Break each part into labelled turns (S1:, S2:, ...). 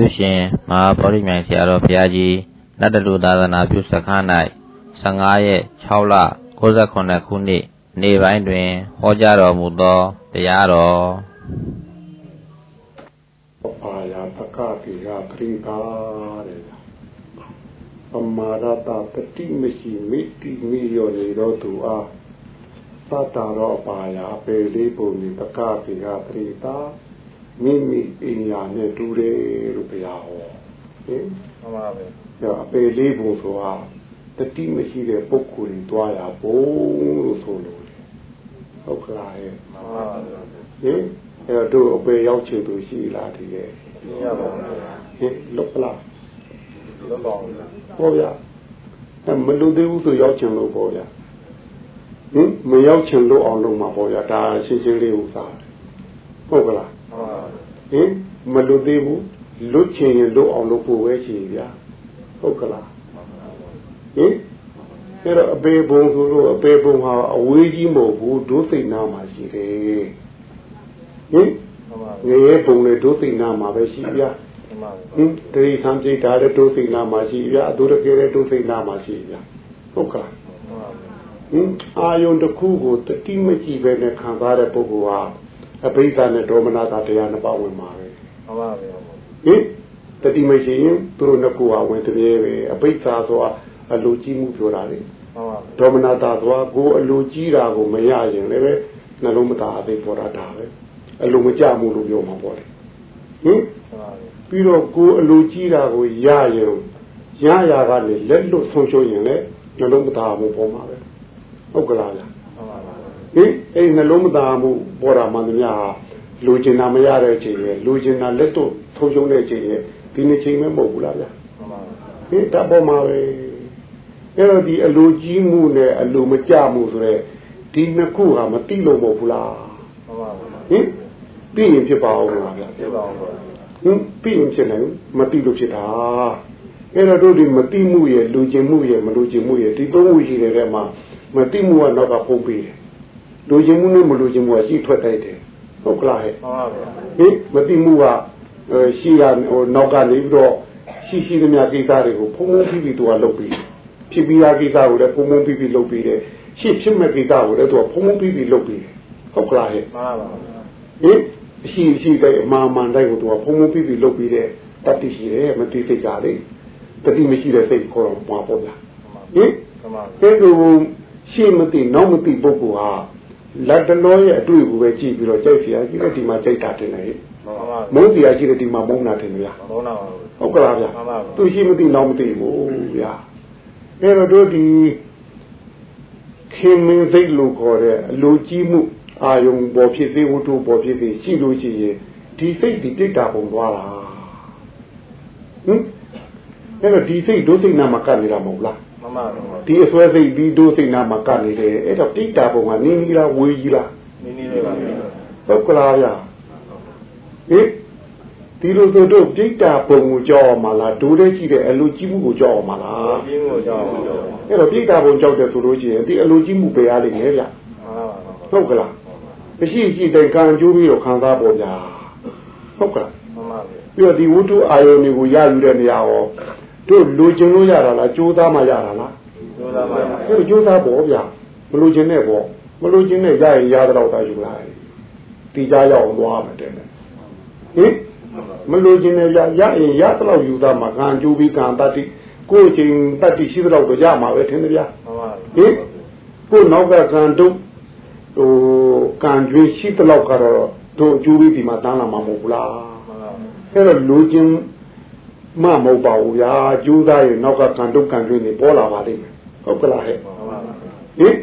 S1: သူရှင်မဟာဗောဓိမြိုင်ဆရာတော်ဘုရားကြီးနတ်တလူသာသနာပြုစခန်း၌15ရက်6လ69ခုနှစ်နေ့ပိုင်းတွင်ဟောကြားတော်မူသောတရားတော်
S2: ပါယာပကတိကပရိပါတဲ့ပမာရတပတိမရှိမိတိမိရောနေတော့သူအားသတ္တရောပါယာပေလေးပုံဒီပကတိကပရိပါ မိမိအိညာနဲ့တူတယ်လို့ဘုရားဟောဟင်
S3: မှန်ပါပဲ
S2: ဒါအပေလေးပုံဆိုတာတတိမရှိတဲ့ပုဂ္ဂိုလ်တွေတွားရဘုံလို့ဆိုလို့ဟုတ်ကလားဟဲ့
S3: မှန်ပါပါ
S2: ဟင်အဲ့တော့တို့အပေရောက်ချင်သူရှိလားဒီရဲ့
S3: ရပါဘူး
S2: ဟင်လုတ်လား
S3: လုတ်ပါဘူး
S2: ဟောဗျာမလူသေးဘူးဆိုရောက်ချင်လို့ပေါ့ဗျာဟင်မရောက်ချင်လို့အောင်လုပ်မှာပေါ့ဗျာဒါရှင်းရှင်းလေးဥစားဟုတ်ကလား ဟင်မလွတ်သေးဘူးလွတ်ချင်ရင်လွတ်အောင်လုပ်ဖို့ပဲရှိဗျာဟုတ်ကလားဟင်အဲ့တော့အပေဘုံဆိုလို့အပေဘုံဟာအဝေးကြီးမဟုတ်ဘူးဒုစိတ်နာမှာရှိတယ်ဟင်ငရေဘုံလေဒုစိတ်နာမှာပဲရှိဗျာဟင်တတိသံစိတ်ဓာတ်ဒုစိတ်နာမှာရှိဗျာအတုရကေဒုစိတ်နာမှာရှိဗျာဟုတ်ကလားဟင်အာယုန်တစ်ခုကိုတတိမကြည့်ပဲနဲ့ခံစားတဲ့ပုဂ္ဂိုလ်ဟာ အဘိဓါနဲ့ဒေါမနတာတရားနှစ်ပါးဝင်ပါပဲ
S3: မှန်ပါဗျာ
S2: ဟင်တတိမရှိရင်သူတို့နှစ်ခုဟာဝင်တည်းပဲအဘိဓါဆိုတာအလိုကြီးမှုပြောတာလေ
S3: မှန်ပါ
S2: ဒေါမနတာဆိုတာကိုအလိုကြီးတာကိုမရရင်လည်းပဲနှလုံးမသားအသိပေါ်တာဒါပဲအလိုမကြမှုလို့ပြောမှာပေါ့လေဟင်ပြီးတော့ကိုအလိုကြီးတာကိုရရင်ရရကနေလက်လွတ်ဆုံးရှုံးရင်လည်းနှလုံးမသားမှုပေါ်မှာပဲဟုတ်ကလားဗျာ ဟင်အဲ့နှလုံးမသားမှုပေါ်တာမှန်သမျှလူကျင်တာမရတဲ့အချိန်ရဲ့လူကျင်တာလက်တော့ထုံးချုံတဲ့အချိန်ရဲ့ဒီနေ့ချိန်မဲမဟုတ်ဘူးလားဗျာဟင်တပေါ်မှာပဲအဲ့တော့ဒီအလိုကြီးမှုနဲ့အလိုမကြမှုဆိုတဲ့ဒီနှစ်ခုဟာမတိလို့မဟုတ်ဘူးလားဟင်ပြီးရင်ဖြစ်ပါအောင်လားဗျာ
S3: ဖြစ်ပါအောင်ဟ
S2: င်ပြီးရင်ဖြစ်နိုင်မတိလို့ဖြစ်တာအဲ့တော့တို့ဒီမတိမှုရဲ့လူကျင်မှုရဲ့မလူကျင်မှုရဲ့ဒီသုံးခုရှိတဲ့ထဲမှာမတိမှုကနောက်ကပုံပြီးတယ် လူကျင်မှုနဲ့မလူကျင်မှုကရှိထွက်တိုက်တယ်ဟုတ်ကလားဟဲ့
S3: မှန်ပါဗျာ
S2: ဟင်မတိမှုကရှိရဟိုနောက်ကနေပြီးတော့ရှိရှိသမျှကိစ္စတွေကိုဖုံးဖုံးပြီးပြီးသူကလုပ်ပြီးဖြစ်ပြီးသားကိစ္စကိုလည်းဖုံးဖုံးပြီးပြီးလုပ်ပြီးတယ်ရှင်းဖြစ်မဲ့ကိစ္စကိုလည်းသူကဖုံးဖုံးပြီးပြီးလုပ်ပြီးတယ်ဟုတ်ကလားဟဲ့
S3: မှန်ပါဗျာ
S2: ဟင်ရှိရှိတဲ့အမှန်မှန်တိုင်းကိုသူကဖုံးဖုံးပြီးပြီးလုပ်ပြီးတယ်တတိရှိတယ်မတိစိတ်ကြလေတတိမရှိတဲ့စိတ်ခေါ်တော့မှာပေါ့ဗျာဟင်အဲ့လိုရှင်းမသိနောက်မသိပုဂ္ဂိုလ်ဟာ လက်တလောရဲ့အတွေ့အကြုံပဲကြည့်ပြီးတော့ကြိုက်เสียကြီးတဲ့ဒီမှာကြိုက်တာတင်တယ်မုန်းเสียကြီးတဲ့ဒီမှာမုန်းတာတင်လို့ရ
S3: မုန်းတာပါ
S2: ဟုတ်ကလားဗျာသူရှိမသိနောက်မသိဘူးဗျာအဲ့တော့တို့ဒီခင်မင်းစိတ်လို့ခေါ်တဲ့အလိုကြီးမှုအာယုံပေါ်ဖြစ်သေးဝတ္ထုပေါ်ဖြစ်သေးရှိလို့ရှိရင်ဒီစိတ်ဒီတိတ်တာပုံသွားတာဟင်အဲ့တော့ဒီစိတ်ဒုစိတ်နာမှာကပ်နေတာမဟုတ်လား
S3: မှန်ပါပါ
S2: ဒီအစွဲစိတ်ဒီဒုစိတ်နာမှာကနေတယ်အဲ့တော့တိတ်တာပုံကနင်းနီးလားဝေးကြီးလား
S3: နင်းနီးလေးပါ
S2: ဟုတ်ကလားဗျာဟင်ဒီလိုဆိုတော့တိတ်တာပုံကိုကြောက်အောင်မလားဒိုးတဲ့ကြည့်တဲ့အလူကြီးမှုကိုကြောက်အောင်မလား
S3: ကြီးမှုကိုကြောက်အောင်
S2: အဲ့တော့တိတ်တာပုံကြောက်တယ်ဆိုလို့ရှိရင်ဒီအလူကြီးမှုပဲရလိမ့်မယ်ဗျာဟုတ်ကလားမရှိရှိတိုင်ကံကျိုးပြီးတော့ခံစားပေါ်ဗျာဟုတ်ကလား
S3: မှန်ပါ
S2: ပြီပြီးတော့ဒီဝတ္ထုအာယုန်တွေကိုရယူတဲ့နေရာရော တို့လူကျင်လို့ရတာလားကြိုးသားမှရတာလား
S3: ကြိုးသားမှရတာ
S2: တို့ကြိုးသားပေါ့ဗျာမလူကျင်နဲ့ပေါ့မလူကျင်နဲ့ရရင်ရတော့တာယူလိုက်တီကြရအောင်သွားမယ်တဲ့ဟင်မလူကျင်နဲ့ရရရင်ရတော့ယူသားမှာကံကြိုးပြီးကံတတ္တိကိုယ်ချင်းတတ္တိရှိတော့တော့ရမှာပဲထင်တယ်ဗျာဟင်ကိုနောက်ကကံတို့ဟိုကံကြွေးရှိတော့ကတော့တို့အကျိုးပြီးဒီမှာတန်းလာမှာမဟုတ်ဘူးလားအဲ့တော့လူချင်း မမဟုတ်ပါဘူးဗျာကျိုးသားရင်နောက်ကကံတုတ်ကံတွင်းနေပေါ်လာပါလိမ့်မယ်ဟုတ်ကလားဟဲ့ဟင်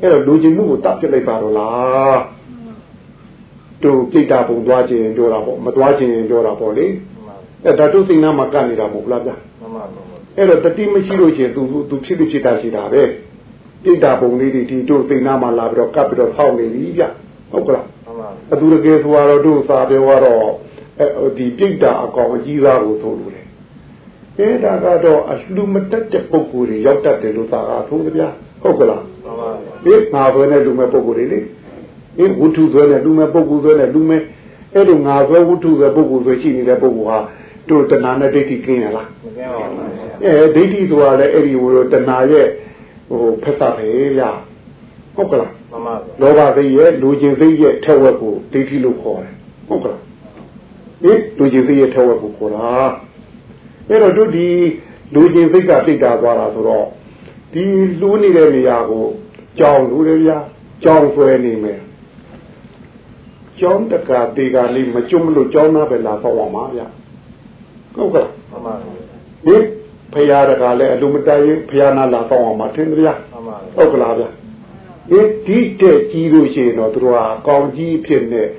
S2: အဲ့တော့လူချင်းမှုကိုတတ်ပြလိုက်ပါတော့လားတို့ပြိတ္တာပုံသွားခြင်းပြောတာပေါ့မသွားခြင်းပြောတာပေါ့လေအဲ့ဒါတို့စိတ်နာမှာကပ်နေတာမဟုတ်လားဗျာအဲ့တော့တတိမရှိလို့ရှိရင် तू तू ဖြစ်လို့ဖြစ်တာရှိတာပဲပြိတ္တာပုံလေးတွေဒီတို့စိတ်နာမှာလာပြီးတော့ကပ်ပြီးတော့ဖောက်နေပြီဗျဟုတ်ကလားအတူတကယ်ဆိုတော့တို့စာပြောတော့ ဒီပြိတ္တာအကောင်အကြီးသားကိုဆိုလို့လေအဲဒါကတော့အလှမတက်တဲ့ပုံကိုယ်တွေရောက်တတ်တယ်လို့သာကဆိုကြဗျာဟုတ်ကလား
S3: မှန်ပါ
S2: ဗျာဒီငါဆွဲတဲ့လူမဲ့ပုံကိုယ်တွေလေဒီဝုထုဆွဲတဲ့လူမဲ့ပုံကိုယ်ဆွဲတဲ့လူမဲ့အဲ့လိုငါဆွဲဝုထုဆွဲပုံကိုယ်ဆွဲရှိနေတဲ့ပုံကိုဟာတို့တဏှာနဲ့ဒိဋ္ဌိကင်းရလား
S3: မကင်းပါဘူးဗျာ
S2: အဲဒိဋ္ဌိဆိုတာလည်းအဲ့ဒီဟိုတဏှာရဲ့ဟိုဖက်တာပဲဗျာဟုတ်ကလား
S3: မှန်ပါဗျာ
S2: လောဘစိတ်ရဲ့လူချင်းစိတ်ရဲ့ထက်ဝက်ကိုဒိဋ္ဌိလို့ခေါ်တယ်ဟုတ်ကလား ဟင်လူချင်းစိတ်ရဲ့ထက်ဝက်ကိုခေါ်တာအဲ့တော့တို့ဒီလူချင်းစိတ်ကစိတ်တာသွားတာဆိုတော့ဒီလူနေတဲ့နေရာကိုကြောင်လူတွေဗျာကြောင်ဆွဲနေမယ်ကြောင်တက္ကတေကလေးမကျွတ်မလို့ကြောင်သားပဲလာတော့အောင်ပါဗျာဟုတ်ကလား
S3: မှန်ပါဗျာ
S2: ဟင်ဖရာတကလည်းအလိုမတရင်ဖရာနာလာတော့အောင်ပါထင်တယ်ဗျာ
S3: မှန်ပါဗျာ
S2: ဟုတ်ကလားဗျဒီဒီတဲ့ကြီးလို့ရှိရင်တော့သူတို့ဟာကောင်းကြီးဖြစ်နေဒီ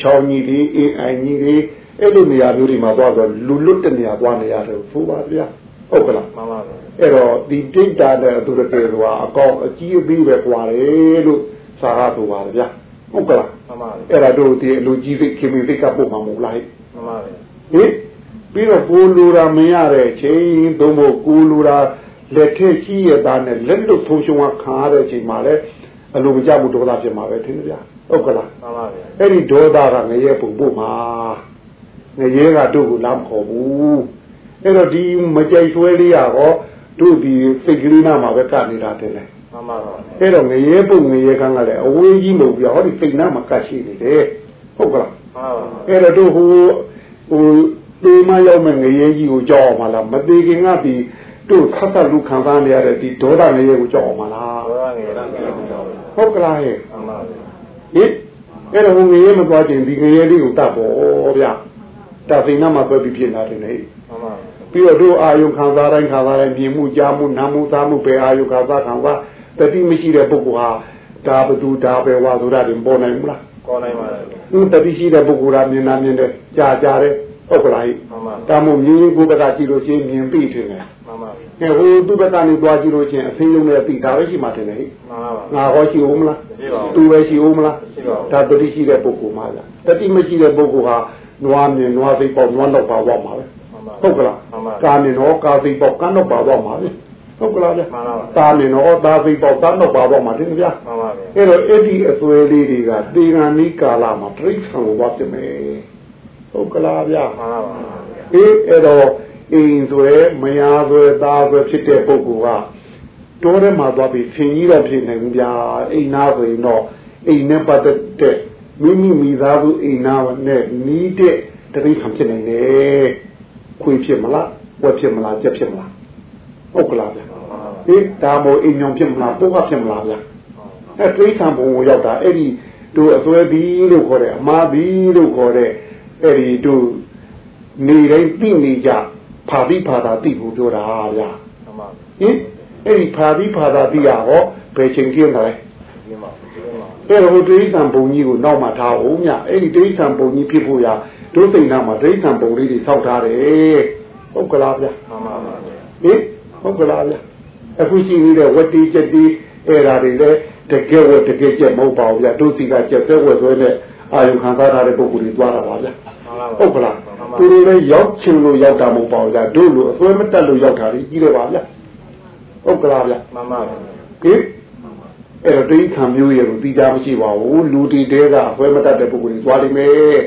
S2: ချောင်းကြီးလေးအင်းအိုင်ကြီးလေးအဲ့လိုနေရာမျိုးတွေမှာသွားတော့လူလွတ်တဲ့နေရာသွားနေရတယ်ဆိုပါဗျာဟုတ်ကလား
S3: မှန်ပါဗျာ
S2: အဲ့တော့ဒီဒိတ်တာတဲ့သူတို့တွေကအကောင်းအကြီးအသေးပဲကွာတယ်လို့စာရဆိုပါဗျာဟုတ်ကလား
S3: မှန်ပါဗျာ
S2: အဲ့ဒါတို့ဒီအလူကြီးစိတ်ခင်မစိတ်ကပို့မှာမဟုတ်လားဟဲ့
S3: မှန်ပါဗျာ
S2: ဟင်ပြီးတော့ကိုလူရာမရတဲ့ချိန်သုံးဖို့ကိုလူရာလက်ထက်ကြီးရတာနဲ့လက်လွတ်ဖုံးရှုံးခါရတဲ့အချိန်မှာလဲအလိုမကျမှုဒေါသဖြစ်မှာပဲထင်ကြ ဟုတ်ကလား
S3: မှန်ပါဗျာ
S2: အဲ့ဒီဒေါသကငရဲပုံပို့မှာငရဲကတို့ကိုလမ်းခေါ်ဘူးအဲ့တော့ဒီမကြိုက်ဆွဲလေးရတော့တို့ဒီစိတ်ကလေးနာမှာပဲကနေတာတယ်လေ
S3: မှန်ပါဗျာ
S2: အဲ့တော့ငရဲပုံငရဲကန်းကလည်းအဝေးကြီးမဟုတ်ဘူးဟောဒီစိတ်နာမှာကတ်ရှိနေတယ်ဟုတ်ကလား
S3: မှန်ပါဗျာ
S2: အဲ့တော့တို့ဟိုဟိုဒီမရောက်မဲ့ငရေကြီးကိုကြောက်အောင်မလားမသေးခင်ကဒီတို့ခတ်သက်လူခံစားနေရတဲ့ဒီဒေါသငရေကိုကြောက်အောင်မလား
S3: ဘောရငယ်ရပါဗျာ
S2: ဟုတ်ကလားဟဲ့
S3: မှန်ပါဗျာ
S2: ဟင်အဲ့တော့ဟိုငရေမသွားခြင်းဒီငရေလေးကိုတတ်ဖို့ဗျာတသိနာမှာပဲပြီးဖြစ်လာတယ်လေ
S3: မှန်ပါဗျာ
S2: ပြီးတော့တို့အာယုခံစားတိုင်းခံစားတိုင်းမြင်မှုကြားမှုနားမှုသားမှုပဲအာယုခံစားခံစားတတိမရှိတဲ့ပုဂ္ဂိုလ်ဟာဒါဘသူဒါပဲဝါဆိုတာတွေပေါ်နိုင်ဘူးလား
S3: ကောင်းနိုင်ပါဗျာ
S2: သူတတိရှိတဲ့ပုဂ္ဂိုလ်ကမြင်နာမြင်တယ်ကြားကြားတယ်ဟုတ်ကလားဟိ
S3: မှန်ပါဗျာ
S2: ဒါမို့မြင်ရင်ကိုယ်ဘက်ကကြည့်လို့ရှိရင်မြင်ပြီထင်တယ်
S3: မှန်ပါဗျာ။
S2: အဲဟိုသူ့ဘက်ကနေသွားကြည့်လို့ရှိရင်အသိယုံနဲ့သိတာပဲရှိမှထင်တယ်ဟိ
S3: မှန်ပါဗျာ။
S2: ငါဟောရှိဦးမလား
S3: မရှိပါဘူး။
S2: သူပဲရှိဦးမလား
S3: ရှိပါဘူး
S2: ဒါတတိရှိတဲ့ပုဂ္ဂိုလ်မှလား။တတိမရှိတဲ့ပုဂ္ဂိုလ်ဟာနွားမြင်နွားသိပေါက်နွားတော့ပါသွားမှာပဲ
S3: မှန်ပါ။
S2: ဟုတ်ကလား
S3: မှန်ပါ။
S2: ကာမြင်တော့ကာသိပေါက်ကန်းတော့ပါသွားမှာပဲ။ဟုတ်ကလားဗျ
S3: မှန်ပါဗျာ။
S2: ကာမြင်တော့သာသိပေါက်ကန်းတော့ပါသွားမှာတင်ဗျာ
S3: မှန်ပါဗျာ။
S2: အဲ့တော့အဲ့ဒီအစွဲလေးတွေကတေဂန်နီကာလာမှာပြိဿံကိုသွားပြင်မယ်။ဟုတ်ကလားဗျာ။
S3: မှန်ပါဗျာ
S2: အေးအဲ့တော့ အိမ်ဆွဲမယားဆွဲသားဆွဲဖြစ်တဲ့ပုဂ္ဂိုလ်ကတိုးထဲမှာသွားပြီးဆင်ကြီးတော့ဖြစ်နိုင်ဘူးဗျာအိမ်နာဆိုရင်တော့အိမ်နဲ့ပတ်သက်တဲ့မိမိမိသားစုအိမ်နာနဲ့နီးတဲ့တတိခံဖြစ်နိုင်တယ်ခွေဖြစ်မလားဝက်ဖြစ်မလားကြက်ဖြစ်မလားဟုတ်ကလားဗျာအေးဒါမို့အိမ်ညောင်ဖြစ်မလားပုဂ္ဂဖြစ်မလားဗျာအဲတိဋ္ဌံဘုံကိုရောက်တာအဲ့ဒီတို့အစွဲပြီးလို့ခေါ်တဲ့အမားပြီးလို့ခေါ်တဲ့အဲ့ဒီတို့နေတိုင်းသိနေကြ ဖာတိဖာသာသိဖို့ပြောတာဗျာ
S3: မှန်ပါ
S2: ဟင်အဲ့ဒီဖာတိဖာသာသိရဟောဘယ်ချိန်ကျင်းတယ်
S3: ဒီမှာဒီမှာ
S2: အဲ့တော့တိဋ္ဌံဘုံကြီးကိုနောက်မှထားအောင်မြအဲ့ဒီတိဋ္ဌံဘုံကြီးဖြစ်ဖို့ရဒုသိဏမှာတိဋ္ဌံဘုံလေးတွေဆောက်ထားတယ်ဟုတ်ကလားဗျာ
S3: မှန်ပါဗျာ
S2: ဟင်ဟုတ်ကလားဗျာအခုရှိနေတဲ့ဝတ္တိချက်တိအဲ့ဓာတွေလည်းတကယ်ဝတကယ်ချက်မဟုတ်ပါဘူးဗျာဒုသိကချက်သက်ဝဲဆွဲနဲ့အာယုခံစားထားတဲ့ပုဂ္ဂိုလ်တွေသွားတာပါဗျာ
S3: မှန်ပါဗျာ
S2: ဟုတ်ကလား သူတို့လည်းရောက်ချင်လို့ရောက်တာမဟုတ်ပါဘူးဗျာတို့လိုအစွဲမတက်လို့ရောက်တာကြီးကြီးတယ်ပါဗျာဟုတ်ကလားဗျာ
S3: မှန်ပါဗျာ
S2: ဟင်အဲ့တော့တိခံမျိုးရဲ့ကိုသိကြမရှိပါဘူးလူတီတဲကအစွဲမတက်တဲ့ပုဂ္ဂိုလ်တွေသွားလိမ့်မယ်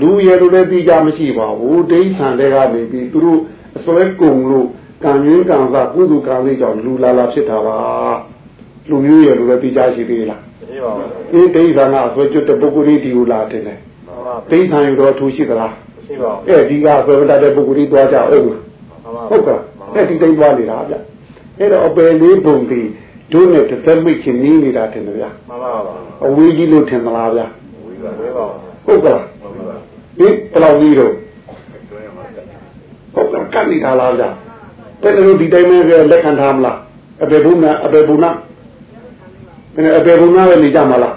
S2: လူရဲ့လိုလည်းသိကြမရှိပါဘူးတိခံတဲ့ကနေပြီးသူတို့အစွဲကုန်လို့ကံရင်းကံစားကုသကံလေးကြောင့်လူလာလာဖြစ်တာပါလူမျိုးရဲ့လိုလည်းသိကြရှိသေးလား
S3: မရှိပါဘူး
S2: ဒီတိခံကအစွဲကျွတ်တဲ့ပုဂ္ဂိုလ်တွေဒီကိုလာတယ်လေ
S3: မှန်ပါ
S2: တိခံယူတော့ထူရှိသလား
S3: မ ရှိပါဘူး
S2: အဲ့ဒီကဆွဲမတတ်တဲ့ပုဂ္ဂိုလ်ကြီးသွားကြအောင်
S3: မှန်ပါ
S2: ဟုတ်ကဲ့အဲ့ဒီတိုင်းသွားနေတာဗျအဲ့တော့အပယ်လေးပုံပြီးတို့နဲ့တစ်သက်မိတ်ချင်းနီးနေတာထင်တယ်ဗျ
S3: မှန်ပါပါ
S2: အဝေးကြီးလို့ထင်သလားဗျ
S3: ဝေးပါဝေးပါ
S2: ဟုတ်ကဲ့ဟင်ဘယ်လောက်ကြီးတော့ဟုတ်ကဲ့ကတ်နေတာလားဗျတဲ့တို့ဒီတိုင်းပဲလက်ခံထားမလားအပေဘုနာအပေဘုနာအဲ့အပေဘုနာပဲနေကြမလား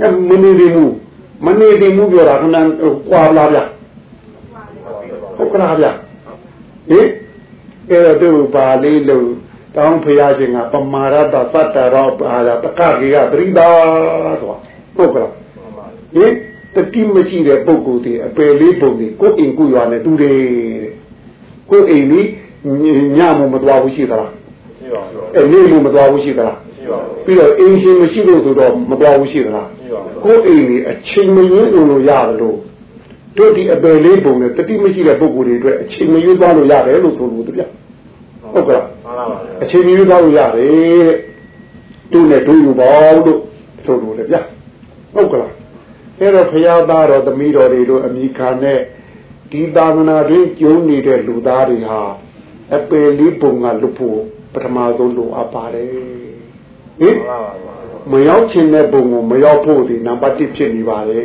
S2: အဲ့မနေသေးဘူး မနေသေးဘူးပြောတာခဏကွာလားဗျဟုတ်ကဲ့ဗျဟင်အဲ့တော့သူပါလေးလို့တောင်းဖရာရှင်ကပမာရတသတ္တရောပါရတကကေကပရိဒါဆိုဟုတ်ကဲ့
S3: မှန်ပါ
S2: ဟင်တတိမရှိတဲ့ပုဂ္ဂိုလ်တွေအပယ်လေးပုံတွေကိုယ်အိမ်ကိုယ်ရွာနဲ့တူတယ်တဲ့ကိုယ်အိမ်นี่ညမမသွားဘူးရှိသလား
S3: မရှိပါဘူး
S2: အဲနေ့မမသွားဘူးရှိသလား
S3: မရှိပါဘူး
S2: ပြီးတော့အိမ်ရှင်မရှိလို့ဆိုတော့မသွားဘူးရှိသလား
S3: မရှိပါဘူး
S2: ကိုယ်အိမ်นี่အချိန်မရင်းလို့ရတယ်လို့တို့ဒီအပယ်လေးပုံနဲ့တတိမရှိတဲ့ပုဂ္ဂိုလ်တွေအတွက်အချိန်မရွေးသွားလို့ရတယ်လို့ဆိုလို့တပြဟုတ်ကဲ့
S3: မှန်ပါပါ
S2: အချိန်မရွေးသွားလို့ရတယ်တို့နဲ့တို့ယူပေါ့လို့ဆိုလို့လေဗျဟုတ်ကဲ့အဲ့တော့ဖရာသားတော်သမီးတော်တွေတို့အမိခံနဲ့ဒီသာသနာတွင်ကျုံနေတဲ့လူသားတွေဟာအပယ်လေးပုံကလွတ်ဖို့ပထမဆုံးလိုအပ်ပါတယ်ဟင်
S3: မှန်ပါပါ
S2: မရောက်ချင်တဲ့ပုံကိုမရောက်ဖို့ဒီနံပါတ်1ဖြစ်နေပါလေ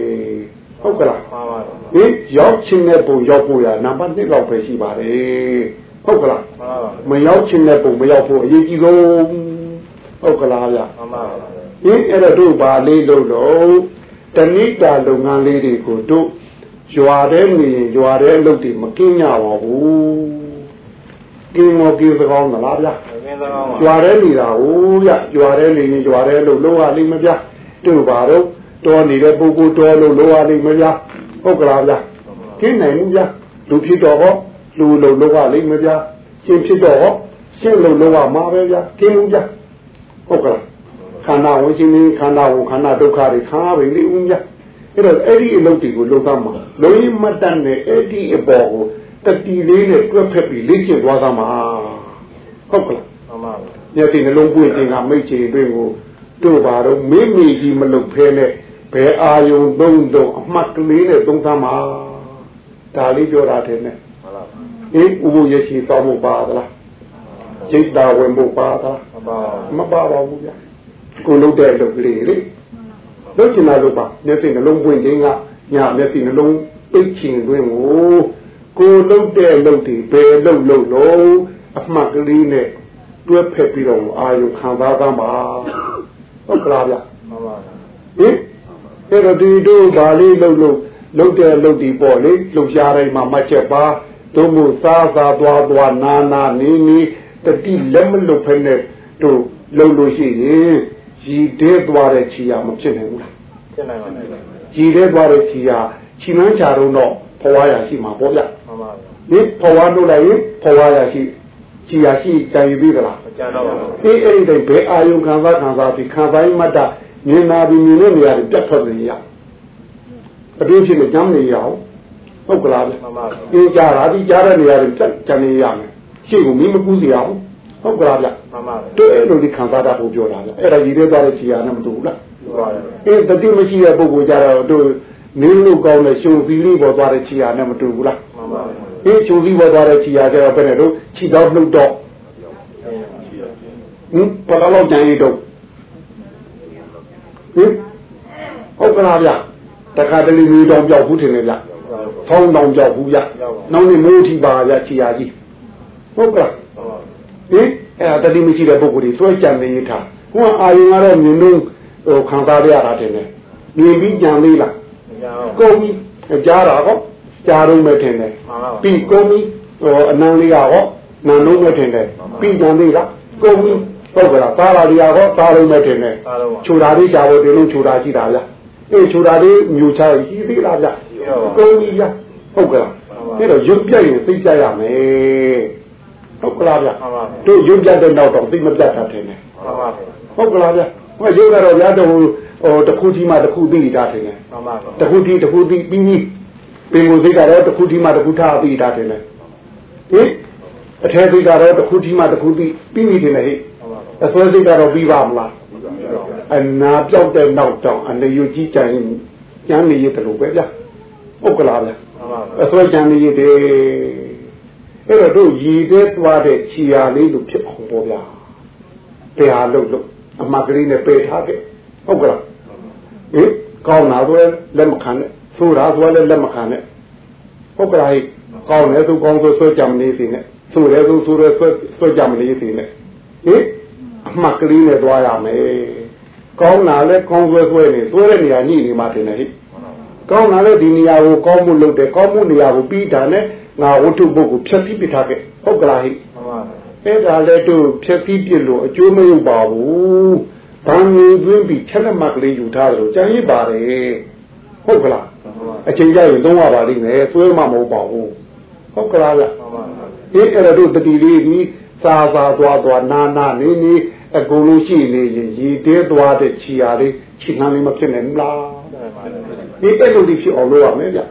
S2: ဟုတ်ကလား
S3: မှန်ပါပါ
S2: ဟင်ရောက်ချင်တဲ့ပုံရောက်ဖို့ရနံပါတ်1လောက်ပဲရှိပါတယ်ဟုတ်ကလား
S3: မှန်ပါပါ
S2: မရောက်ချင်တဲ့ပုံမရောက်ဖို့အရေးကြီးဆုံးဟုတ်ကလားဗျ
S3: မှန်ပါပါ
S2: ဟင်အဲ့တော့တို့ပါလေးလို့တော့တဏိတာလုပ်ငန်းလေးတွေကိုတို့ရွာတဲ့နေရင်ရွာတဲ့အလုပ်တွေမကင်းကြပါဘူးကင်းမောကင်းစကောင်းသလားဗျ
S3: ငင်းသောင်းပါ
S2: ကြွားတဲ့နေတာဟုတ်ရကြွားတဲ့နေရင်ကြွားတဲ့လို့လောရလိမ့်မပြတို့ပါတော့တော်နေတဲ့ပုဂ္ဂိုလ်တော်လို့လောရလိမ့်မပြဟုတ်ကလားဗျခင်းနိုင်မှုဗျလူဖြစ်တော်ဟောလူလို့လောရလိမ့်မပြရှင်ဖြစ်တော်ဟောရှင်းလို့လောရမှာပဲဗျခင်းမှုဗျဟုတ်ကလားခန္ဓာဝင်ရှင်နေခန္ဓာကိုခန္ဓာဒုက္ခတွေခါပဲလေဦးဗျအဲ့တော့အဲ့ဒီအလုပ်တွေကိုလုပ်သားမှာလုံးရင်မတတ်နဲ့အဲ့ဒီအပေါ်ကိုတတိလေးနဲ့တွက်ဖက်ပြီးလေ့ကျင့်သွားသားမှာဟုတ်ကလား
S3: မှန် ပါပါ
S2: မျက်စိနှလုံးပွင့်ခြင်းကမိတ်ချေအတွင်းကိုတို့ပါတော့မိမိကြီးမလုပ်ဖဲနဲ့ဘယ်အာယုံသုံးသုံးအမှတ်ကလေးနဲ့သုံးသမ်းပါဒါလေးပြောတာတယ်နဲ့
S3: မှန်ပါပါ
S2: အေးဥပုရရှိသောမှုပါသလားจิตတာဝင်မှုပါသလား
S3: မှန်ပါပါ
S2: မပါပါဘူးဗျာကိုလုပ်တဲ့လုပ်ကလေးလေလုပ်ချင်တာလုပ်ပါမျက်စိနှလုံးပွင့်ခြင်းကညာမျက်စိနှလုံးပိတ်ချင်တွင်ကိုကိုလုပ်တဲ့လုပ်ဒီဘယ်လုပ်လုပ်လို့အမှတ်ကလေးနဲ့ တွဲဖက်ပြီးတော့အာယုခံစားသားပါဟုတ်ကလားဗျ
S3: မှန်ပါပါ
S2: ဟင်အဲ့တော့ဒီတို့ဗာလေးလှုပ်လို့လှုပ်တဲ့လှုပ်ဒီပေါ့လေလှုပ်ရှားတိုင်းမှာမှတ်ချက်ပါတို့မို့စားစားသွားသွားနာနာနေနေတတိလက်မလွတ်ဖက်နဲ့တို့လှုပ်လို့ရှိရင်ရည်တဲသွားတဲ့ခြေရမဖြစ်နိုင်ဘူးလား
S3: ဖြစ်နိုင်ပါမယ်မှန်
S2: ရည်တဲသွားတဲ့ခြေရခြေနှမ်းချတော့တော့ဘဝရရှိမှာပေါ့ဗျ
S3: ပါပါ
S2: ဒီဘဝလို့လိုက်ရင်ဘဝရရှိ ခြေရရှိကြံရပြီလား
S3: မကြမ်းတော့ပါဘူး
S2: အေးအဲ့ဒီတိုင်းဘယ်အာယုခံစားခံစားပြီးခံစားရင်မတ်တာမြင်နာပြီးမြင်တဲ့နေရာတွေပြတ်ထွက်နေရအတူဖြစ်နေကြမ်းနေရအောင်ဟုတ်ကလားဗျ
S3: မှန်ပါပါ
S2: အင်းကြတာဒီကြားတဲ့နေရာတွေပြတ်ကြံနေရမယ်ရှေ့ကမင်းမကူးစီအောင်ဟုတ်ကလားဗျ
S3: မှန်ပါပါ
S2: တို့အဲ့လိုဒီခံစားတာကိုပြောတာဗျအဲ့ဒါရည်ရဲသွားတဲ့ခြေရာနဲ့မတူဘူးလား
S3: ဟုတ်ပါတယ်
S2: အေးတတိမရှိတဲ့ပုဂ္ဂိုလ်ကြတော့တို့နင်းလို့ကောင်းတဲ့ရှင်သီလေးပေါ်သွားတဲ့ခြေရာနဲ့မတူဘူးလား
S3: မှန်ပါပါ
S2: အေးရှင်သီပေါ်သွားတဲ့ခြေရာကြတော့ဘယ်နဲ့တို့ခြေတော်နှုတ်တော့ဟင်ဘယ်လောက်ကြံရတော့ဟင်ဟုတ်ကလားဗျတခါတလေမျိုးတောင်ပြောက်ဘူးထင်တယ်ဗျဖောင်းတောင်ပြောက်ဘူးဗျနောက်နေ့မိုးထီပါဗျခြေရာကြီးဟုတ်ကလားဟင်အဲ့ဒါတတိမရှိတဲ့ပုဂ္ဂိုလ်တွေစွဲကြံနေရထားဟိုကအာယုံကတော့မြင်လို့ဟိုခံစားရတာတင်တယ်မြင်ပြီးကြံသေးလား
S3: မကြမ်းတော့
S2: ကုန်ပြီကြားတာကော ကြားတော့မဲ့တင်တယ်
S3: မှန်ပါပါ
S2: ပြီးကုန်ပြီဟိုအနန္လေးကဟောနာလုံးမဲ့တင်တယ်ပြီးကြံသေးလားကုန်ပြီဟုတ်ကလားသားလာရီဟောသားလုံးမဲ့တင်တယ်
S3: အားလုံးပါ
S2: ခြူတာလေးရှားဖို့ဒီလုံးခြူတာရှိတာဗျအေးခြူတာလေးမျိုးချရှိသေးလားဗျကုန်ပြီဗျဟုတ်ကလားအဲ့တော့ရုပ်ပြတ်ရင်သိပြရမယ်ဟုတ်ကလားဗျ
S3: မှန်ပါပါ
S2: တို့ရုပ်ပြတ်တဲ့နောက်တော့သိမပြတ်တာတင်တယ်
S3: မှန်ပါပါ
S2: ဟုတ်ကလားဗျဟောရုပ်ကတော့ဗျာတော့ဟိုတစ်ခုကြီးမှတစ်ခုသိတာတင်တယ်
S3: မှန်ပါပါ
S2: တစ်ခုကြီးတစ်ခုကြီးပြီးပြီး ပင်ကိုစိတ်ကတော့တစ်ခုကြီးမှတစ်ခုထားသိတာတင်တယ်ဟင်အထဲစိတ်ကတော့တစ်ခုကြီးမှတစ်ခုပြီးပြီးပြီတင်တယ်ဟိ
S3: မှန်ပါပါ
S2: အစွဲစိတ်ကတော့ပြီးပါမလားအနာပြောက်တဲ့နောက်တော့အနေယူကြီးကြရင်ကျမ်းနေရတယ်လို့ပဲဗျဟုတ်ကလားဗျ
S3: မှန်ပါပါ
S2: အစွဲကျမ်းနေရတယ်အဲ့တော့တို့ရည်တဲ့သွားတဲ့ခြီယာလေးလို့ဖြစ်အောင်ပေါ့ဗျာတရားလို့လို့အမှတ်ကလေးနဲ့ပယ်ထားခဲ့ဟုတ်ကလားဟင်ကောင်းတာဆိုရင်လက်မခံနဲ့ ဆိုးတာဆိုရင်လည်းလက်မခံနဲ့ဟုတ်ကလားဟိကောင်းတယ်ဆိုကောင်းဆိုဆွဲကြမနေစီနဲ့ဆိုးတယ်ဆိုဆိုးတယ်ဆွဲဆွဲကြမနေစီနဲ့ဟင်အမှတ်ကလေးနဲ့သွားရမယ်ကောင်းတာလည်းကောင်းဆွဲဆွဲနေဆွဲတဲ့နေရာညှိနေမှတင်တယ်ဟိကောင်းတာလည်းဒီနေရာကိုကောင်းမှုလုပ်တယ်ကောင်းမှုနေရာကိုပြီးတာနဲ့ငါဝတ္ထုပုဂ္ဂိုလ်ဖြတ်ပြီးပြထားခဲ့ဟုတ်ကလားဟိ
S3: မှန်ပါပါ
S2: အဲ့ဒါလည်းတို့ဖြက်ပြီးပြစ်လို့အကျိုးမရုပ်ပါဘူး။ဘာငြိမ်သွင်းပြီးချက်လက်မှတ်ကလေးယူထားတယ်လို့ကြံရစ်ပါတယ်။ဟုတ်ကလား။ အချိန်ကြရင်သုံးရပါလိမ့်မယ်။သွဲမှမဟုတ်ပါဘူး။ဟုတ်ကလားဗျ
S3: မှန်ပါပါ။
S2: ဒီအဲ့ဒါတို့တတိလေးဒီစာစာသွားသွားနာနာနေနေအကုန်လုံးရှိနေရင်ရည်တဲသွားတဲ့ခြီရာလေးခြေနှမ်းလေးမဖြစ်နိုင်ဘူးလား
S3: မှန်ပါပါ။
S2: ဒီအဲ့လိုဒီဖြစ်အောင်လုပ်ရမယ်ဗျ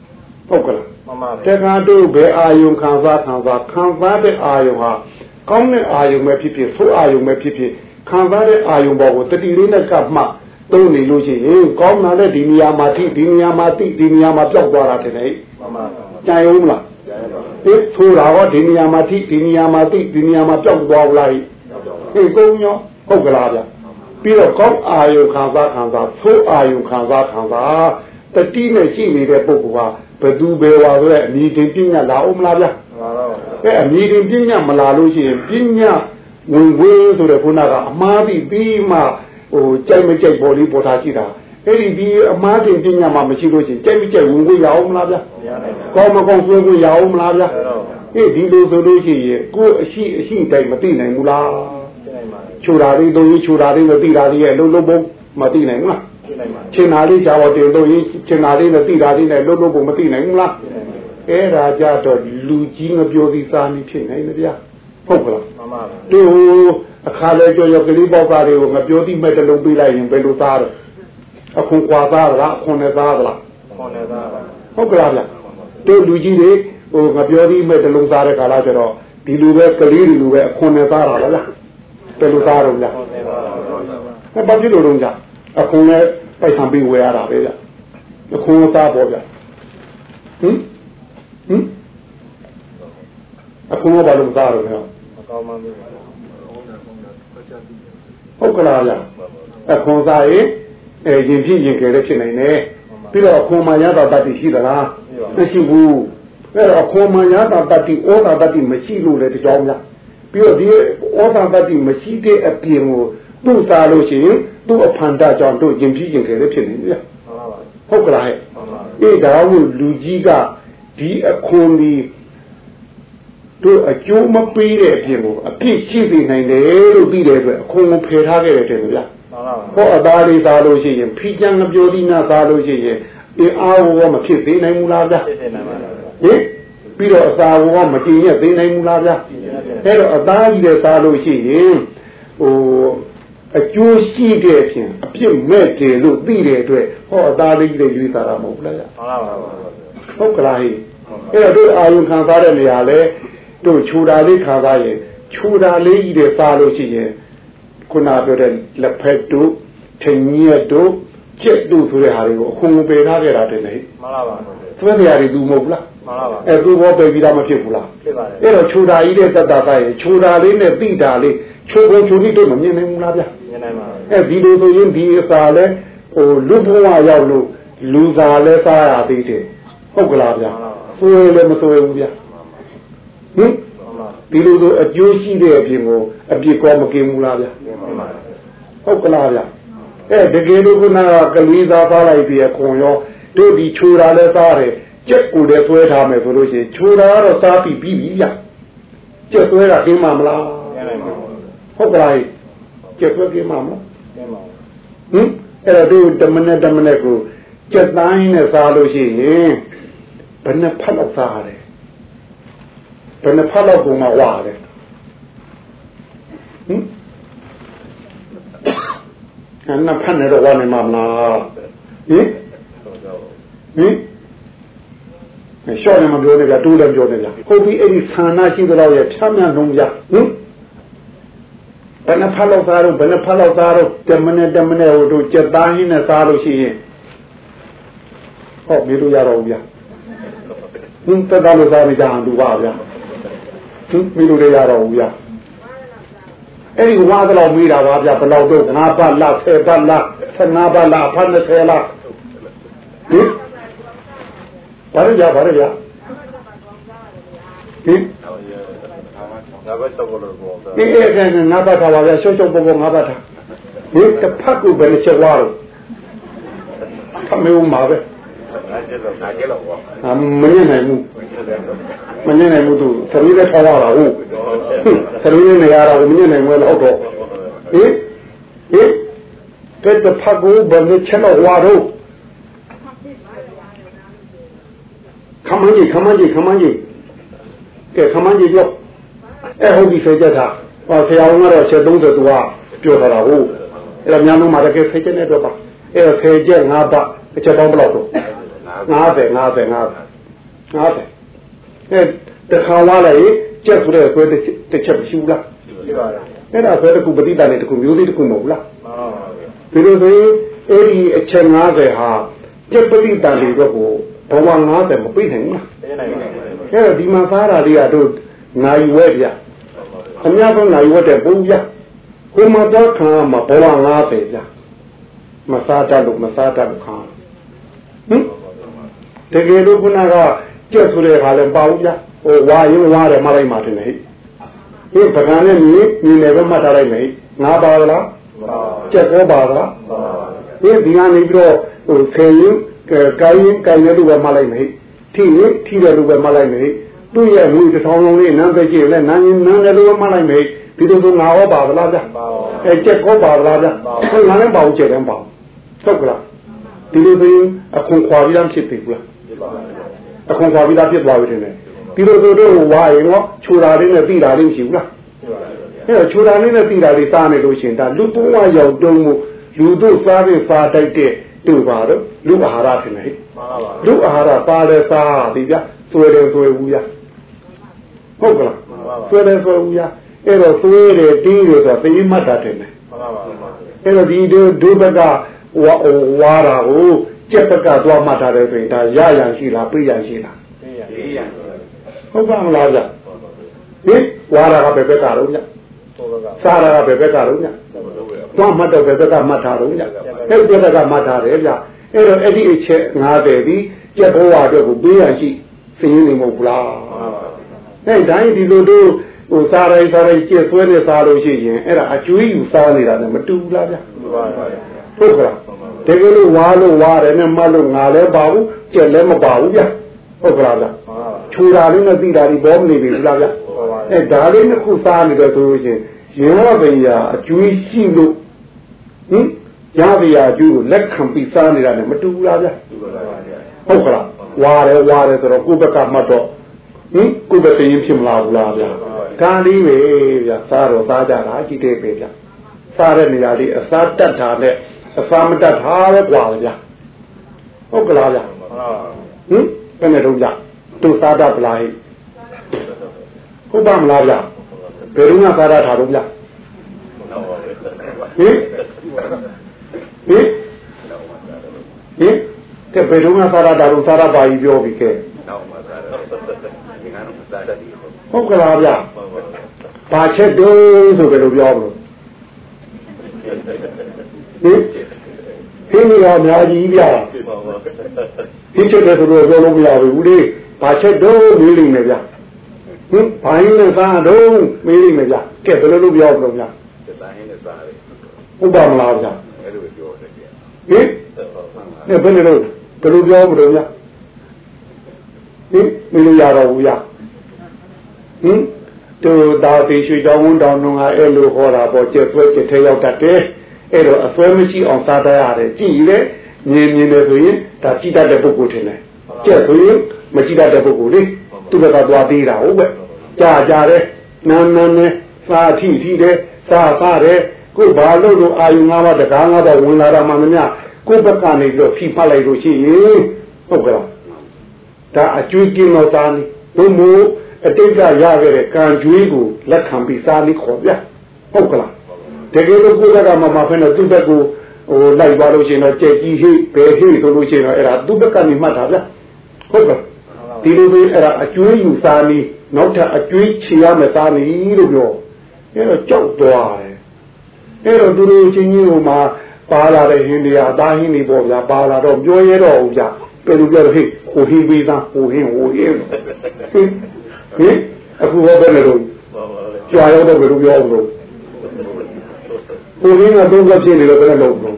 S2: ။ဟုတ်ကလား
S3: မှန်ပါ
S2: တက္ကတို့ဘယ်အာယုံခံစားခံစားခံစားတဲ့အာယုံဟာကောင်းတဲ့အာယုံပဲဖြစ်ဖြစ်ဆိုးအာယုံပဲဖြစ်ဖြစ်ခံစားတဲ့အာယုံပေါ်ကိုတတိလေးနဲ့ကပ်မှ သုံးနေလို့ရှိရင်ကောင်းတာလည်းဒီနေရာမှာထိဒီနေရာမှာတိဒီနေရာမှာပြောက်သွားတာတဲ့လေ
S3: မှန်ပါ
S2: ကြံရုံးမလားဒီဆိုတာဟောဒီနေရာမှာထိဒီနေရာမှာတိဒီနေရာမှာပြောက်သွားဘူးလားဟေးကုန်းရောဟုတ်ကလားဗျပြီးတော့ကောင်းအာယုံခံစားခံစားဆိုးအာယုံခံစားခံစားတတိနဲ့ရှိနေတဲ့ပုဂ္ဂိုလ်ဟာဘယ်သူဘယ်ဝါဆိုတဲ့အမိတင်ပြညာလာအောင်မလားဗျ
S3: မှန်ပါတော့
S2: အဲအမိတင်ပြညာမလာလို့ရှိရင်ပြညာဝင်ဝေးဆိုတဲ့ခုနကအမားပြီးပြီးမှ ဟိုကြိုက်မကြိုက်ပေါ်လေးပေါ်ထားရှိတာအဲ့ဒီဒီအမားတင်ပြညာမှမရှိလို့ရှိရင်ကြိုက်မကြိုက်ဝင်ဝေးရအောင်မလားဗျ
S3: မရနိုင်ဘူး
S2: ကောင်းမကောင်းဆွေးခွင့်ရအောင်မလားဗျ
S3: အဲ့တော့
S2: ဟေးဒီလိုဆိုလို့ရှိရင်ကိုယ်အရှိအရှိတိုင်းမသိနိုင်ဘူးလား
S3: ရှင်းနိုင်ပါ
S2: ချိုတာလေးတို့ရင်ချိုတာလေးမသိတာလေးရဲ့လုံးလုံးပုံမသိနိုင်ဘူးလား
S3: ရှင်းနိုင်ပါ
S2: ချင်းနာလေးကြာတော့တင်တို့ရင်ချင်းနာလေးနဲ့သိတာလေးနဲ့လုံးလုံးပုံမသိနိုင်ဘူးလား
S3: ရှင်းနိုင်ပါ
S2: အဲ့ဒါကြတော့လူကြီးမပြောသေးစားနေဖြစ်နိုင်တယ်ဗျာဟုတ်ကလား
S3: မှန်ပါ
S2: တို့ အခါလဲကြော်ရော်ကလေးပေါက်သားတွေကိုငပြောသိမဲ့တလုံးပေးလိုက်ရင်ဘယ်လိုသားတော့အခုကွာသားလားအခုနဲ့သားလား
S3: ခွန်နေသားပါ
S2: ဟုတ်ကလားဗျာတို့လူကြီးတွေဟိုငပြောသိမဲ့တလုံးသားတဲ့ကာလကျတော့ဒီလူပဲကလေးတွေလူပဲအခုနဲ့သားတာလားဗျာဘယ်လိုသားတော့ဗျာ
S3: ခွန်နေသားပါ
S2: အဲ့ဘာဖြစ်လို့တော့ကြအခုနဲ့ပိုက်ဆံပေးဝယ်ရတာပဲဗျာအခုသားပေါ့ဗျာဟင်ဟင်အခုကဘာလို့သားတော့လဲ
S3: မကောင်းမှမသိ
S2: ဟုတ်ကလားဗျအခွန်စားရင်အဲရင်ဖြစ်ရင်ကလေးဖြစ်နိုင်တယ်ပြီးတော့အခွန်မှရတာတတ်ရှိသလားမရှိဘူးအဲ့တော့အခွန်မှရတာတတ်ဩတာတတ်မရှိလို့လေတကြောင်ဗျပြီးတော့ဒီဩတာတတ်မရှိတဲ့အပြင်ကိုသူ့စားလို့ရှိရင်သူ့အဖန်တကြောင့်တို့ရင်ဖြစ်ရင်ကလေးဖြစ်နေပြီဗျ
S3: မှန်ပါပါ
S2: ဟုတ်ကလားဟဲ့
S3: မှန်ပါ
S2: အေးဒါကိုလူကြီးကဒီအခွန်ဒီ တို့အကျိုးမပေးတဲ့အပြင်ကိုအပြစ်ရှိနေနိုင်တယ်လို့သိတဲ့အတွက်အခွန်ကိုဖယ်ထားခဲ့တယ်တဲ့ဗျာ
S3: မှန်ပါပါ
S2: ဟောအသားလေးစားလို့ရှိရင်ဖိကျန်ငပြောသီးနာစားလို့ရှိရင်အင်းအားဘောမဖြစ်သေးနိုင်ဘူးလားဗျာ
S3: ရှင်းနိုင်ပါ
S2: ဟင်ပြီးတော့အစာဘောမကျင်ရသေးနိုင်ဘူးလားဗျာအဲ့တော့အသားကြီးတဲ့စားလို့ရှိရင်ဟိုအကျိုးရှိတဲ့အပြင်အပြစ်မဲ့တယ်လို့သိတဲ့အတွက်ဟောအသားလေးကြီးတွေရွေးစားတာမဟုတ်ဘူးလားဗျာ
S3: မှန်ပါပါ
S2: ဟုတ်ကလားဟိအဲ့တော့တို့အာယုံခံစားတဲ့နေရာလဲ တို့ခြူတာလေးခံစားရင်ခြူတာလေးကြီးတွေစားလို့ရှိရင်ခုနပြောတဲ့လက်ဖက်တို့ထင်ညက်တို့ကျက်တို့ဆိုတဲ့ဟာတွေကိုအခွန်ကိုပယ်ထားခဲ့တာတဲ့လေ
S3: မှန်ပါပါ
S2: သွေးနေရာတွေသူမဟုတ်ဘူးလား
S3: မှန်ပါပါ
S2: အဲသူဘောပယ်ပြီးသားမဖြစ်ဘူးလား
S3: ဖြစ်ပါတယ်
S2: အဲ့တော့ခြူတာကြီးတဲ့တတ်တာသားရင်ခြူတာလေးနဲ့တိတာလေးခြူကုန်ခြူနည်းတို့မမြင်နိုင်ဘူးလားဗျ
S3: ရှင်းနိုင်ပါ
S2: အဲဒီလိုဆိုရင်ဒီအစာလဲဟိုလူဘဝရောက်လို့လူစားလဲစားရသေးတယ်ဟုတ်ကလားဗျဆွေးလည်းမဆွေးဘူးဗျ ဟင်
S3: မှန်ပါ
S2: ဒီလိုဆိုအကျိုးရှိတဲ့အပြင်ကိုအပြစ်ကောမကင်းဘူးလားဗျ
S3: ရှင်းပါပါ
S2: ဟုတ်ကလားဗျအဲတကယ်လို့ခုနကကလေးသားသားလိုက်ပြီးခွန်ရောတို့ဒီချိုတာလဲစားတယ်ကြက်ကိုလည်းဆွဲထားမယ်ဆိုလို့ရှိရင်ချိုတာကတော့စားပြီးပြီးပြီဗျကြက်ဆွဲတာကင်းမှာမလား
S3: ရှင်းနိုင်ပါ
S2: ဟုတ်ကလားကြက်ဆွဲကင်းမှာမလား
S3: ရှင်းပါ
S2: ဟင်အဲ့တော့တို့တမနဲ့တမနဲ့ကိုကြက်တိုင်းနဲ့စားလို့ရှိရင်ဘယ်နှဖက်လောက်စားရတယ် ဘယ်နှဖက်လောက်ပုံမှာဝရတယ်ဟင်အဲ့နှဖက်နဲ့တော့ဝနိုင်မှာမလားဟင်ဟင်ရှော့နေမပြောနဲ့ဗျာတိုးလည်းပြောနေဗျာဟုတ်ပြီအဲ့ဒီဌာနရှိတဲ့တော့ရဖြမ်းမြလုံးဗျာဟင်ဘယ်နှဖက်လောက်စားတော့ဘယ်နှဖက်လောက်စားတော့တမနဲ့တမနဲ့ဟိုတို့ကြက်သားဟင်းနဲ့စားလို့ရှိရင်ဟောမေးလို့ရတော့ဘူးဗျာဟင်တက်တာလို့စားနေကြအောင်လူပါဗျာ သူမေးလို့လည်းရတော့ဘူးဗျာအဲ့ဒီဝါကတော့မေးတာပါဗျာဘယ်လောက်တော့9ပတ်လား10ပတ်လား15ပတ်လားအဖတ်20လားဟင်ဘာလို့ကြဘာလို့ကြဟင်
S3: ငါဘက်တော့လို့ပေါ့
S2: ဒီအဲ့ဒါနဲ့ငါးပတ်ထားပါဗျာရှုပ်ရှုပ်ပေါ်ပေါ်ငါးပတ်ထားဒီတစ်ဖက်ကိုပဲချက်သွားတော့ဖမေဦးမှာပဲ
S3: ငါကျတော့ငါကျတော့ပေါ့
S2: အမညနိုင်ဘူးမညနိုင်ဘူးသူသတိနဲ့ထားရတာဟုတ်သတိနဲ့နေရတာမညနိုင်ဘူးလို့တော့ဟင်ဟင်တဲ့တစ်ဖက်ကိုဘယ်နဲ့ချက်တော့ဝါတော့ခမန်းကြီးခမန်းကြီးခမန်းကြီးကဲခမန်းကြီးကြောက်အဲဟုတ်ပြီဖေးချက်တာဟောဆရာဝန်ကတော့ချက်30သူကပြောထားတာဟုတ်အဲ့ဒါများလုံးမှာတကယ်ဖေးချက်နဲ့တော့ပါအဲ့ဖေးချက်5ဘတ်အချက်ပေါင်းဘယ်လောက်တော့ 50 50 50အဲတခါလာလိုက်ကြက်ဆိုတဲ့ဆွဲတစ်ချက်မရှိဘူးလား
S3: ရှိပါတယ်
S2: အဲ့ဒါဆွဲတစ်ခုပဋိသန္ဓေတစ်ခုမျိုးသေးတစ်ခုမဟုတ်လား
S3: မှန်ပါပါဗျာ
S2: ဒီလိုဆိုရင်အဲ့ဒီအချက်90ဟာကြက်ပဋိသန္ဓေတော့ကိုဘဝ90မပြည့်နိုင်ဘူးလား
S3: သိနိုင်ပါဘူး
S2: အဲ့တော့ဒီမှာသားတာလေးကတို့နိုင်ဝဲပြအများဆုံးနိုင်ဝဲတဲ့ပုံပြကိုမတော်ခံမှာဘဝ90ပြမစားတတ်လို့မစားတတ်လို့ခံဟင် တကယ်လို့ခုနကကြက်ဆိုတဲ့ခါလဲပါဘူးဗျဟိုဝါရင်ဝါတယ်မလိုက်မှတင်တယ်ဟိဟင်ပကံနဲ့မြည်မြည်နေပဲမှတ်ထားလိုက်မယ်ငါပါလားကြက်ကောပါလားဒီဒီကနေပြီးတော့ဟိုဆယ်ရင်ကိုင်းရင်ကိုင်းရလို့ပဲမှတ်လိုက်မယ်ထိရင်ထိတယ်လို့ပဲမှတ်လိုက်မယ်သူ့ရဲ့ငွေတစ်ထောင်လုံးလေးနန်းပဲကြည့်လဲနန်းရင်နန်းတယ်လို့ပဲမှတ်လိုက်မယ်ဒီလိုဆိုငါဟောပါဗလားဗျအဲကျက်ဟောပါဗလားဗျဟိုငါလည်းပါဘူးကျက်လည်းပါဘူးဟုတ်ကလားဒီလိုဆိုရင်အခုခွာပြီးသားဖြစ်ပြီလား အခုခွာပြီးသားဖြစ်သွားပြီတင်တယ်ဒီလိုဆိုတော့ဝါရင်တော့ခြူတာလေးနဲ့ပြီးတာလေးမရှိဘူးလားအဲ့တော့ခြူတာလေးနဲ့ပြီးတာလေးစားနေလို့ရှိရင်ဒါလူပုံဝရောက်တုံးမှုလူတို့စားပြီးစားတိုက်တဲ့တို့ပါတော့လူအာဟာရထင်တယ်ဟဲ့
S3: မှန်ပါပါ
S2: လူအာဟာရပါတယ်စားဒီပြသွေတယ်သွေဘူးရဟုတ်ကလားသွေတယ်သွေဘူးရအဲ့တော့သွေတယ်တီးတယ်ဆိုတာသိမှတ်တာတယ်
S3: မှန်ပါပါ
S2: အဲ့တော့ဒီဒုဒုဘကဝါဝါတာကို ကြက်ဘကသွားမှတ်တာတယ်ဆိုရင်ဒါရရန်ရှိလားပြရန်ရှိလား
S3: သိရသိရ
S2: ဟုတ်ပါမလားဗျဟင်ဝါတာကဘယ်ဘက်ကတော့ည
S3: ဘုရားက
S2: စားတာကဘယ်ဘက်ကတော့ညသွားမှတ်တော့ဘယ်ဘက်ကမှတ်တာတော့ညအဲ့ဒီဘက်ကမှတ်တာတယ်ဗျအဲ့တော့အဲ့ဒီအချက်90ပြီးကြက်ဘဝအတွက်ကိုပေးရန်ရှိသိရင်နေမဟုတ်ဘူးလား
S3: မှန်ပါပါ
S2: အဲ့တိုင်းဒီလိုတို့ဟိုစားတိုင်းစားတိုင်းကျက်ဆွဲနေစားလို့ရှိရင်အဲ့ဒါအကျွေးယူစားနေတာနဲ့မတူဘူးလားဗျ
S3: မှန်ပါပါ
S2: ဟုတ်ကဲ့ တကယ်လို့ဝါလို့ဝါတယ်နဲ့မတ်လို့ငါလည်းပါဘူးကျက်လည်းမပါဘူးဗျဟုတ်ကဲ့ဗျ
S3: မှန်ပါပါ
S2: ခြူတာလေးနဲ့သိတာဒီဘောမနေပြီလားဗျအဲဒါလေးနှစ်ခုစားနေတော့ဆိုလို့ရှိရင်ရင်ဝပညာအကျွေးရှိလို့ဟင်ရပညာအကျွေးကိုလက်ခံပြီးစားနေတာနဲ့မတူဘူးလားဗျဟုတ်ကဲ့ဝါတယ်ဝါတယ်ဆိုတော့ကိုယ့်ဘက်ကမှတ်တော့ဟင်ကိုယ့်ဘက်ကရင်ဖြစ်မလားဘူးလားဗျကားလေးပဲဗျစားတော့စားကြတာကြည့်တဲ့ပဲဗျစားတဲ့နေရာလေးအစားတက်တာနဲ့ အစားမတက်တာပဲกว่าဗျဟုတ်ကလားဗျ
S3: မှန်ပါပါ
S2: ဟင်ဘယ်နဲ့တော့ကြသူစားတတ်ပလားဟိဟုတ်ပါမလားဗျဘယ်တော့မှစားတတ်တာတော့ဗျဟင်ဟင်ဟင်ကဲဘယ်တော့မှစားတတ်တာတော့စားတတ်ပါကြီးပြောပြီးကဲဟုတ်ကလားဗျဘာချက်တုံးဆိုဘယ်လိုပြောမလို့ ဟင်ဟင်းရောအများကြီးဗျဒီချက်တယ်ဆိုတော့ပြောလို့မရဘူးလေဘာချက်တုံးမေးလိမ့်မယ်ဗျဟင်ဘာရင်းနဲ့စားတော့မေးလိမ့်မယ်ဗျကဲဘယ်လိုလုပ်ပြောမလို့ဗျဟုတ်ပါမလားဗျဟင်နဲ့ဘယ်လိုလုပ်ဘယ်လိုပြောမလို့ဗျဟင်မေးလို့ရတော့ဘူးဗျဟင်တူတာတိရွှေကြောင်းဝန်တောင်တို့ကအဲ့လိုဟောတာပေါ့ကျက်ဆွဲကျက်ထဲရောက်တတ်တယ် အဲ့တော့အစွဲမရှိအောင်စားတတ်ရတယ်ကြည့်လေမြင်မြင်တယ်ဆိုရင်ဒါကြည့်တတ်တဲ့ပုဂ္ဂိုလ်ထင်တယ်ကျက်ဆိုရင်မကြည့်တတ်တဲ့ပုဂ္ဂိုလ်လေသူကသွားသေးတာဟုတ်ပဲကြာကြာတယ်နားနားနဲ့စားထိထိတယ်စားစားတယ်ကိုဘာလို့လို့အာယုငါးပါးတကားငါးပါးဝင်လာတာမှမများကိုဘက်ကနေပြီးတော့ဖိဖတ်လိုက်လို့ရှိရင်ဟုတ်ကဲ့ဒါအကျွေးကင်းတော့သားနေဘုံမို့အတိတ်ကရခဲ့တဲ့ကံကြွေးကိုလက်ခံပြီးစားပြီးခေါ်ပြဟုတ်ကလား တကယ်လို့ကိုယ်ကမှမဖက်တော့သူ့ဘက်ကိုဟိုလိုက်သွားလို့ရှိရင်တော့ကြက်ကြီးဟိဘယ်ဟိဆိုလို့ရှိရင်တော့အဲ့ဒါသူ့ဘက်ကနေမှတ်တာဗျဟုတ်ကဲ့ဒီလိုမျိုးအဲ့ဒါအကျွေးယူစားပြီးနောက်ထပ်အကျွေးချေရမယ်စားနေလို့ပြောအဲ့တော့ကြောက်သွားတယ်အဲ့တော့သူတို့ချင်းချင်းဟိုမှာပါလာတဲ့ဟင်းတွေအသားဟင်းတွေပေါ့ဗျာပါလာတော့ပြောရတော့ဦးဗျာဘယ်လိုပြောလဲဟိဟိုဟင်းပေးသားဟိုဟင်းဟိုဟင်းဟင်ဟင်အခုဟောပဲလို့ကြွားရောက်တော့ဘယ်လိုပြောအောင်လို့ ကိုရင်းကတော့ကဖြစ်နေတော့ဘယ်နဲ့လုပ်လို့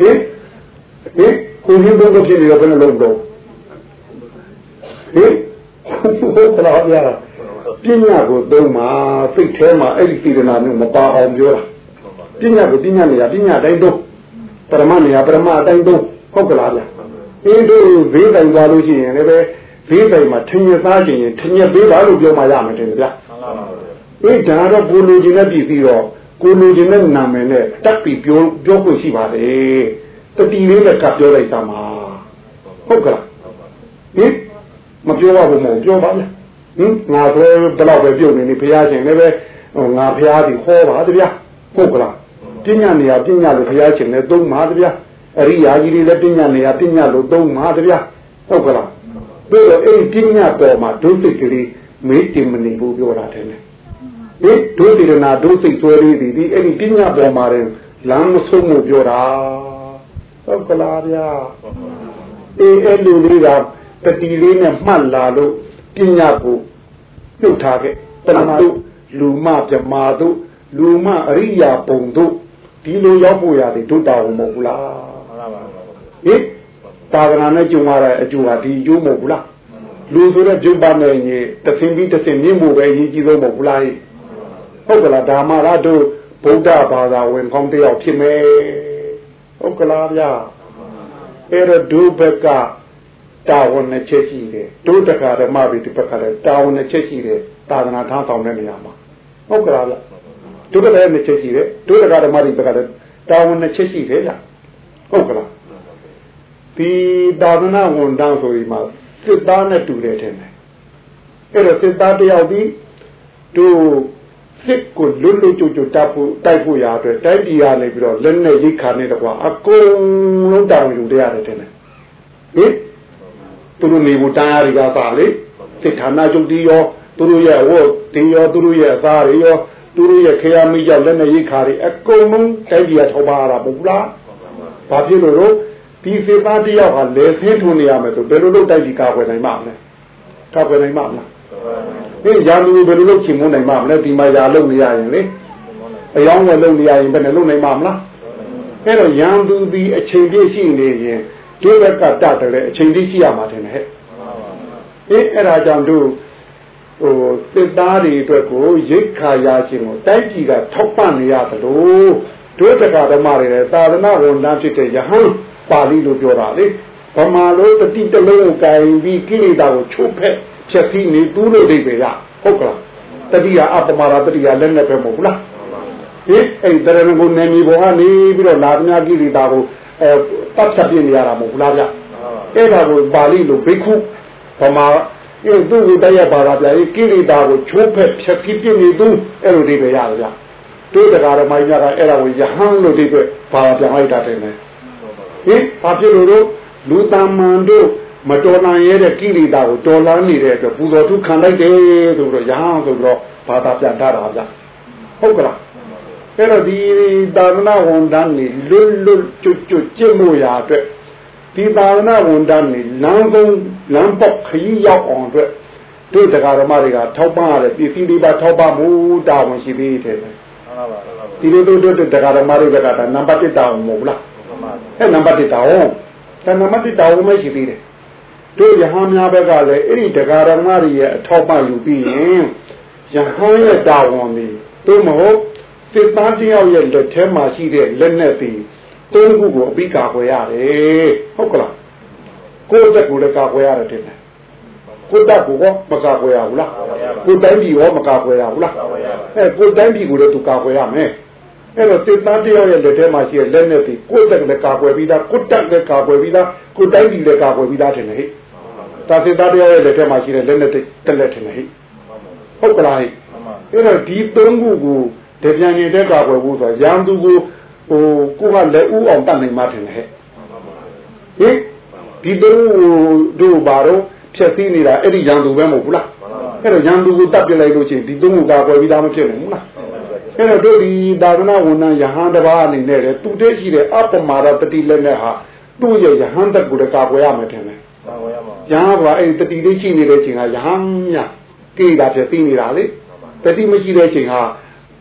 S2: ဟင်ဟင်ကိုရင်းတော့ကဖြစ်နေတော့ဘယ်နဲ့လုပ်လို့ဟင်ဟုတ်ကလားဗျာပညာကိုသုံးမှာစိတ်ထဲမှာအဲ့ဒီစေတနာမျိုးမပါအောင်ပြောတာပညာကိုပညာနေရပညာတိုင်းတော့ပရမနေရပရမအတိုင်းတော့ဟုတ်ကလားဗျာအင်းတို့ဈေးတိုင်သွားလို့ရှိရင်လည်းဈေးတိုင်မှာထင်ရသားခြင်းရင်ထင်ရပေးပါလို့ပြောမှရမယ်တင်ဗျာအေးဒါတော့ကိုလူချင်းနဲ့ပြည်ပြီးတော့ ကိုလူချင်းနဲ့နာမည်နဲ့တက်ပြီးပြောပြောခွင့်ရှိပါလေတတိလေးနဲ့ကပြောလိုက်တာမှာဟုတ်ကလားဟင်မပြောရဘူးမဟုတ်ပြောပါဗျာဟင်ငါဆိုဘယ်တော့ပဲပြုတ်နေနေဘုရားရှင်လည်းပဲဟိုငါဘုရားဒီဟောပါတဗျာဟုတ်ကလားပညာနေရာပညာလို့ဘုရားရှင်လည်းသုံးပါတဗျာအရိယာကြီးတွေလည်းပညာနေရာပညာလို့သုံးပါတဗျာဟုတ်ကလားပြီးတော့အဲ့ဒီပညာပေါ်မှာဒုစိတ်ကလေးမေးတင်မနေဘူးပြောတာတယ် ဟင်ဒုတိရနာဒုစိတ်ဆွဲလေးဒီဒီအဲ့ဒီပညာပေါ်မှာလည်းလမ်းမဆုံးမှုပြောတာဟုတ်ကလားဗျာအေးအဲ့လိုလေးကတတိလေးနဲ့မှတ်လာလို့ပညာကိုပြုတ်ထားခဲ့တဏှာတို့လူမပြမာတို့လူမအရိယာပုံတို့ဒီလိုရောက်ဖို့ရတယ်ဒုတာဝမဟုတ်ဘူးလား
S3: မှန်ပါပါ
S2: ဟင်သာသနာနဲ့ကြုံရတဲ့အကျိုးဟာဒီအကျိုးမဟုတ်ဘူးလားလူဆိုတဲ့ပြုတ်ပါမယ်ကြီးတသင်ပြီးတသင်မြင့်မှုပဲအရေးကြီးဆုံးမဟုတ်ဘူးလားဟု တ်ကလားဓမ္မရတို့ဗုဒ္ဓဘာသာဝင်ကောင်းတယောက်ဖြစ်မယ်ဟုတ်ကလားဗျာအဲ့တော့ဒုဘကတာဝန်နဲ့ချက်ရှိတယ်ဒုတက္ကဓမ္မပြီးဒီဘက်ကလည်းတာဝန်နဲ့ချက်ရှိတယ်သာသနာထမ်းဆောင်တဲ့နေရာမှာဟုတ်ကလားဗျဒုတက္ကလည်းနဲ့ချက်ရှိတယ်ဒုတက္ကဓမ္မဒီဘက်ကလည်းတာဝန်နဲ့ချက်ရှိတယ်ဗျဟုတ်ကလားဒီသာသနာဝန်တန်းဆိုဒီမှာစစ်သားနဲ့တူတယ်ထင်တယ်အဲ့တော့စစ်သားတယောက်ဒီတို့ စစ်ကိုလွတ်လွတ်ကြွကြွတပ်ဖို့တိုက်ဖို့ရအတွက်တိုက်ပြည်ရနေပြီးတော့လက်နဲ့ရိတ်ခါနေတော့ကွာအကုန်လုံးတောင်းယူတရတယ်တဲ့ဟင်သူတို့နေဘူးတားရီကပါလေစစ်ဌာနချုပ်တီးရောသူတို့ရဲ့ဝတ်တီးရောသူတို့ရဲ့အသားတွေရောသူတို့ရဲ့ခေယမိကြောက်လက်နဲ့ရိတ်ခါတွေအကုန်လုံးတိုက်ပြည်ရထောက်ပါရတာမဟုတ်ဘူးလားဘာဖြစ်လို့တော့ဒီစစ်သားတယောက်ဟာလေဆင်းထွန်နေရမယ်ဆိုဘယ်လိုလုပ်တိုက်ပြည်ကာကွယ်နိုင်မှာမလဲကာကွယ်နိုင်မှာမလား ဟင်ရာလူဘယ်လိုလုပ်ချင်မနိုင်မှာမလဲဒီမှာရာလုပ်နေရရင်လေအယောင်းဝယ်လုပ်နေရရင်ဘယ်နဲ့လုပ်နိုင်မှာမလားအဲ့တော့ရန်သူဒီအချိန်ပြည့်ရှိနေရင်ဒုဘက်ကတတ်တယ်အချိန်ပြည့်ရှိရမှာတယ်ဟဲ့အေးအဲ့ဒါကြောင့်တို့ဟိုစစ်သားတွေအတွက်ကိုရိတ်ခါရရှင်ကိုတိုက်ကြီးကထောက်ပံ့နေရသလိုတို့တက္ကဓမ္မတွေလည်းသာသနာဝန်ထမ်းဖြစ်တဲ့ယဟန်ပါဠိလိုပြောတာလေဗမာလိုတတိတလုံးကိုကင်ပြီးကိလေသာကိုချုပ်ဖက် ဖြည့်ဆည်းနေသူလို့အိဗေရဟုတ်ကလားတတိယအပမရာတတိယလည်းနဲ့ပဲမဟုတ်ဘူးလားဟင်အဲ့တရဏဂုနေမီဘောကနေပြီးတော့လာသမျှကိလေသာကိုအဲပတ်သက်ပြနေရတာမဟုတ်ဘူးလားဗျအဲ့ဒါကိုပါဠိလိုဘိက္ခုဗမာအဲ့သူ့ကိုတရားပါတာဗျာကိလေသာကိုချိုးဖက်ဖြည့်ဆည်းပြနေသူအဲ့လိုအိဗေရတယ်ဗျတို့တရားဓမ္မကြီးကအဲ့ဒါကိုယဟန်လို့ဒီအတွက်ပါပြန်လိုက်တာတယ်ဟင်ဘာဖြစ်လို့လို့လူတမန်တို့ မတော်လန်ရဲတဲ့ကိလေသာကိုတော်လန်နေတဲ့အတွက်ပူဇော်ထုခံလိုက်တယ်ဆိုတော့ရဟန်းဆိုတော့ဘာသာပြန်တာတာဗျဟုတ်ကလားအဲ့တော့ဒီသာသနာဝန်တန်းနေလွတ်လွတ်ကျွတ်ကျွတ်ကျင့်လို့ရအတွက်ဒီသာသနာဝန်တန်းနေလမ်းဆုံးလမ်းပေါက်ခရီးရောက်အောင်အတွက်တို့တရားဓမ္မတွေကထောက်ပံ့ရတဲ့ပြည်စည်းလေးပါထောက်ပံ့မှုတာဝန်ရှိသေးတယ်
S3: မှန်ပါပါ
S2: ဒီလိုတို့တို့တရားဓမ္မတွေကတာနံပါတ်1တာဝန်မဟုတ်လား
S3: မှန်ပါ
S2: အဲ့နံပါတ်1တာဝန်ဒါနံပါတ်1တာဝန်မရှိသေးတယ် တို့ယဟန်များဘက်ကလည်းအဲ့ဒီတရားဓမ္မတွေရဲ့အထောက်ပံ့ယူပြီးရင်ယဟန်ရဲ့တာဝန်တွေတို့မဟုတ်စစ်သားတယောက်ရဲ့လက်ထဲမှာရှိတဲ့လက်နဲ့ပြီးသုံးခုကိုအပိကာကွယ်ရတယ်ဟုတ်ကလားကိုယ့်တက်ကိုလည်းကာကွယ်ရတယ်တင်တယ်ကိုယ့်တက်ကိုကမကာကွယ်ရဘူးလားကိုယ်တိုင်းပြည်ရောမကာကွယ်ရဘူးလားအဲကိုယ်တိုင်းပြည်ကိုလည်းသူကာကွယ်ရမယ်အဲ့တော့စစ်သားတယောက်ရဲ့လက်ထဲမှာရှိတဲ့လက်နဲ့ပြီးကိုယ့်တက်လည်းကာကွယ်ပြီးသားကိုယ့်တက်လည်းကာကွယ်ပြီးသားကိုယ်တိုင်းပြည်လည်းကာကွယ်ပြီးသားတင်တယ်ဟဲ့ ဒါစစ်သားတယောက်ရဲ့လက်ထဲမှာရှိတဲ့လက်နဲ့တက်လက်တင်တယ်ဟဲ့ဟုတ်ကလားဟဲ့အဲ့တော့ဒီသုံးခုကိုတပြန်နေတဲ့ကာကွယ်ဖို့ဆိုရန်သူကိုဟိုကိုကလက်ဥအောင်တတ်နိုင်မှထင်တယ်ဟဲ့ဟင်ဒီသုံးခုတို့ဘာတော့ဖြည့်သိနေတာအဲ့ဒီရန်သူပဲမဟုတ်ဘူးလားအဲ့တော့ရန်သူကိုတတ်ပြလိုက်လို့ရှိရင်ဒီသုံးခုကာကွယ်ပြီးသားမဖြစ်နိုင်ဘူးလားအဲ့တော့တို့ဒီသာသနာဝန်ထမ်းယဟန်တစ်ပါးအနေနဲ့လေသူတည်းရှိတဲ့အပမာဒတတိလက်နဲ့ဟာသူ့ရဲ့ယဟန်တက်ကိုလည်းကာကွယ်ရမယ်ထင်တယ်
S3: မှန်ပါရမှာ
S2: ယဟန်ကအဲ့ဒီတတိလေးရှိနေတဲ့ချိန်ကယဟန်ညကိတာဖြစ်သိနေတာလေတတိမရှိတဲ့ချိန်ဟာ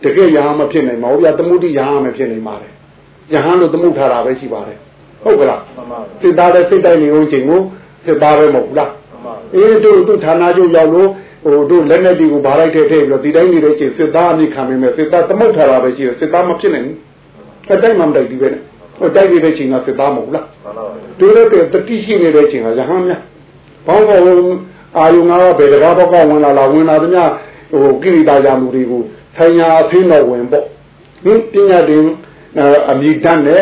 S2: တကယ်ယဟန်မဖြစ်နိုင်ပါဘူးဗျာသမုဒိယဟန်မဖြစ်နိုင်ပါလေယဟန်လို့သမုထားတာပဲရှိပါတယ်ဟုတ်ကလား
S3: မှန်ပါ
S2: စိတ်သားတဲ့စိတ်တိုင်းနေဦးချိန်ကိုစိတ်သားပဲမဟုတ်ဘူးလား
S3: မှန်ပါ
S2: အေးတို့တို့ဌာနချုပ်ရောက်လို့ဟိုတို့လက်နဲ့ဒီကိုဗာလိုက်တဲ့ထည့်ပြီးတော့ဒီတိုင်းနေတဲ့ချိန်စိတ်သားအမိခံမိမယ်စိတ်သားသမုထားတာပဲရှိတယ်စိတ်သားမဖြစ်နိုင်ဘူးအတိုင်းမှမတိုက်ဒီပဲနဲ့ဟိုတိုက်နေတဲ့ချိန်ကစိတ်သားမဟုတ်ဘူးလား
S3: မှန်ပါ
S2: တို့လည်းတတိရှိနေတဲ့ချိန်ကရဟန်းများ ဘောင်းဘောင်းအာယုံငါးဘယ်တကားတော့ကောဝင်လာလာဝင်လာသမျှဟိုကိရိတာယာမှုတွေကိုထိုင်ညာအဖင်းတော်ဝင်ပေါ့ဟင်ပညာတင်အမိတတ်နဲ့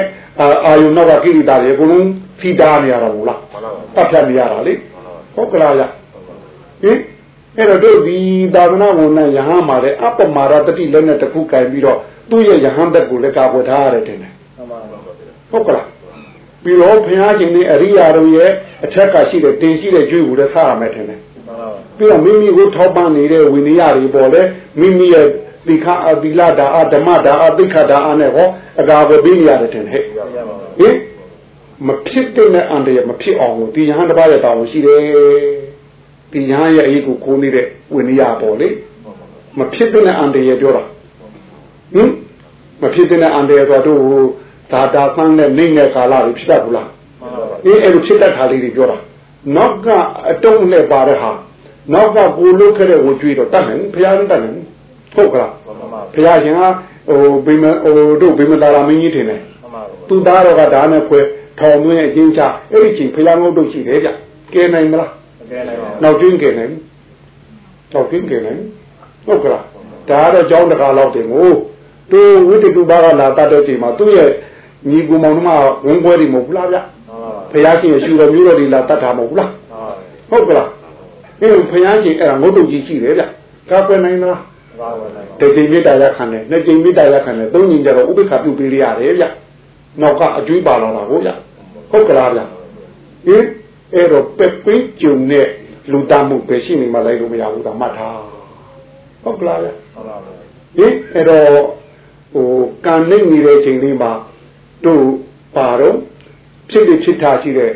S2: အာယုံနောက်ကကိရိတာတွေအကုန်လုံးဖိတာနေရတာမို့လား
S3: မှန်ပါ
S2: တတ်ဖြတ်နေရတာလေဟုတ်ကလားဗျဟင်အဲ့တော့တို့ဒီသာသနာ့ဘုံနဲ့ယဟန်မှာလည်းအပ္ပမာရတတိလည်းနဲ့တခုကင်ပြီးတော့သူ့ရဲ့ယဟန်ဘက်ကိုလည်းကာကွယ်ထားရတယ်တင်တယ်
S3: မှန်ပါပါ
S2: ဟုတ်ကလား ပြီးတော့ဘုရားရှင်နဲ့အရိယာတို့ရဲ့အထက်ကရှိတဲ့တင်ရှိတဲ့ကျွေးကိုလည်းထားရမယ်ထင်တယ်
S3: မှန်ပါ
S2: ပြီးတော့မိမိကိုထောက်ပံ့နေတဲ့ဝိနည်းတွေပေါ်လဲမိမိရဲ့သီခအသီလဒါအဓမ္မဒါအသိက္ခာဒါအနဲ့ဟောအကာအကွယ်ပေးရတယ်ထင်ဟဲ့
S3: ရပါပါ
S2: ဟင်မဖြစ်တဲ့အန္တရာယ်မဖြစ်အောင်ကိုဒီယဟန်တစ်ပါးရဲ့တာဝန်ရှိတယ်ဒီယဟန်ရဲ့အရေးကိုကိုးနေတဲ့ဝိနည်းပေါ်လေမဖြစ်တဲ့အန္တရာယ်ပြောတာဟင်မဖြစ်တဲ့အန္တရာယ်ဆိုတော့ ဒါတာသန်းနဲ့နေတဲ့ကာလတွေဖြစ်တတ်ဘူးလား
S3: မှန်ပါပါ
S2: အေးအဲ့လိုဖြစ်တတ်တာလေးတွေပြောတာနောက်ကအတုံးနဲ့ပါတဲ့ဟာနောက်ကကိုလုခဲ့တဲ့ဝကြွေးတော့တတ်နိုင်ဘုရားတတ်နိုင်ဟုတ်ကလား
S3: မှန်ပါပါ
S2: ဘုရားရှင်ကဟိုဘိမဟိုတို့ဘိမလာလာမင်းကြီးထင်တယ်
S3: မှန်ပါပါ
S2: သူသားတော်ကဒါနဲ့ဖွဲထောင်သွင်းအချင်းချအဲ့ဒီချိန်ဘုရားငုတ်တုတ်ရှိတယ်ဗျကဲနိုင်မလား
S3: အကဲနိုင်ပါ
S2: နောက်ကျင်းကဲနိုင်နောက်ကျင်းကဲနိုင်ဟုတ်ကလားဒါကတော့ကြောင်းတကားလောက်တင်ကိုသူဝိတ္တုဘာကလာတတ်တဲ့ချိန်မှာသူ့ရဲ့ ညီကူမောင်နှမဝင်ပွဲတွေမဟုတ်ဘူးလားဗျ
S3: မှန်ပါပါ
S2: ဘုရားရှင်ရဲ့ရှူတော်မျိုးတော်တွေလာတတ်တာမဟုတ်ဘူးလား
S3: မှန်ပါပါ
S2: ဟုတ်ကလားအဲဘုရားရှင်အဲ့ဒါငုတ်တုတ်ကြီးရှိတယ်ဗျကာကွယ်နိုင်လား
S3: ဘာဝင်နိုင်ပါ
S2: တကြိမ်မေတ္တာရခံတယ်နှစ်ကြိမ်မေတ္တာရခံတယ်သုံးကြိမ်ကျတော့ဥပိ္ပခာပြုတ်ပေးရရတယ်ဗျနောက်ကအကျွေးပါလာတာကိုဗျဟုတ်ကလားဗျဟင်အဲ့တော့ပက်ပင်းကျုံနဲ့လူတမှုပဲရှိနေမှလိုက်လို့မရဘူးဒါမှတ်ထားဟုတ်ကလားဗျ
S3: မှန်ပါပါ
S2: ဟင်အဲ့တော့ဟိုကံနေနေတဲ့ချိန်လေးမှာ တို့ပါတော့ဖြစ်ဖြစ်ဖြစ်ထားရှိတဲ့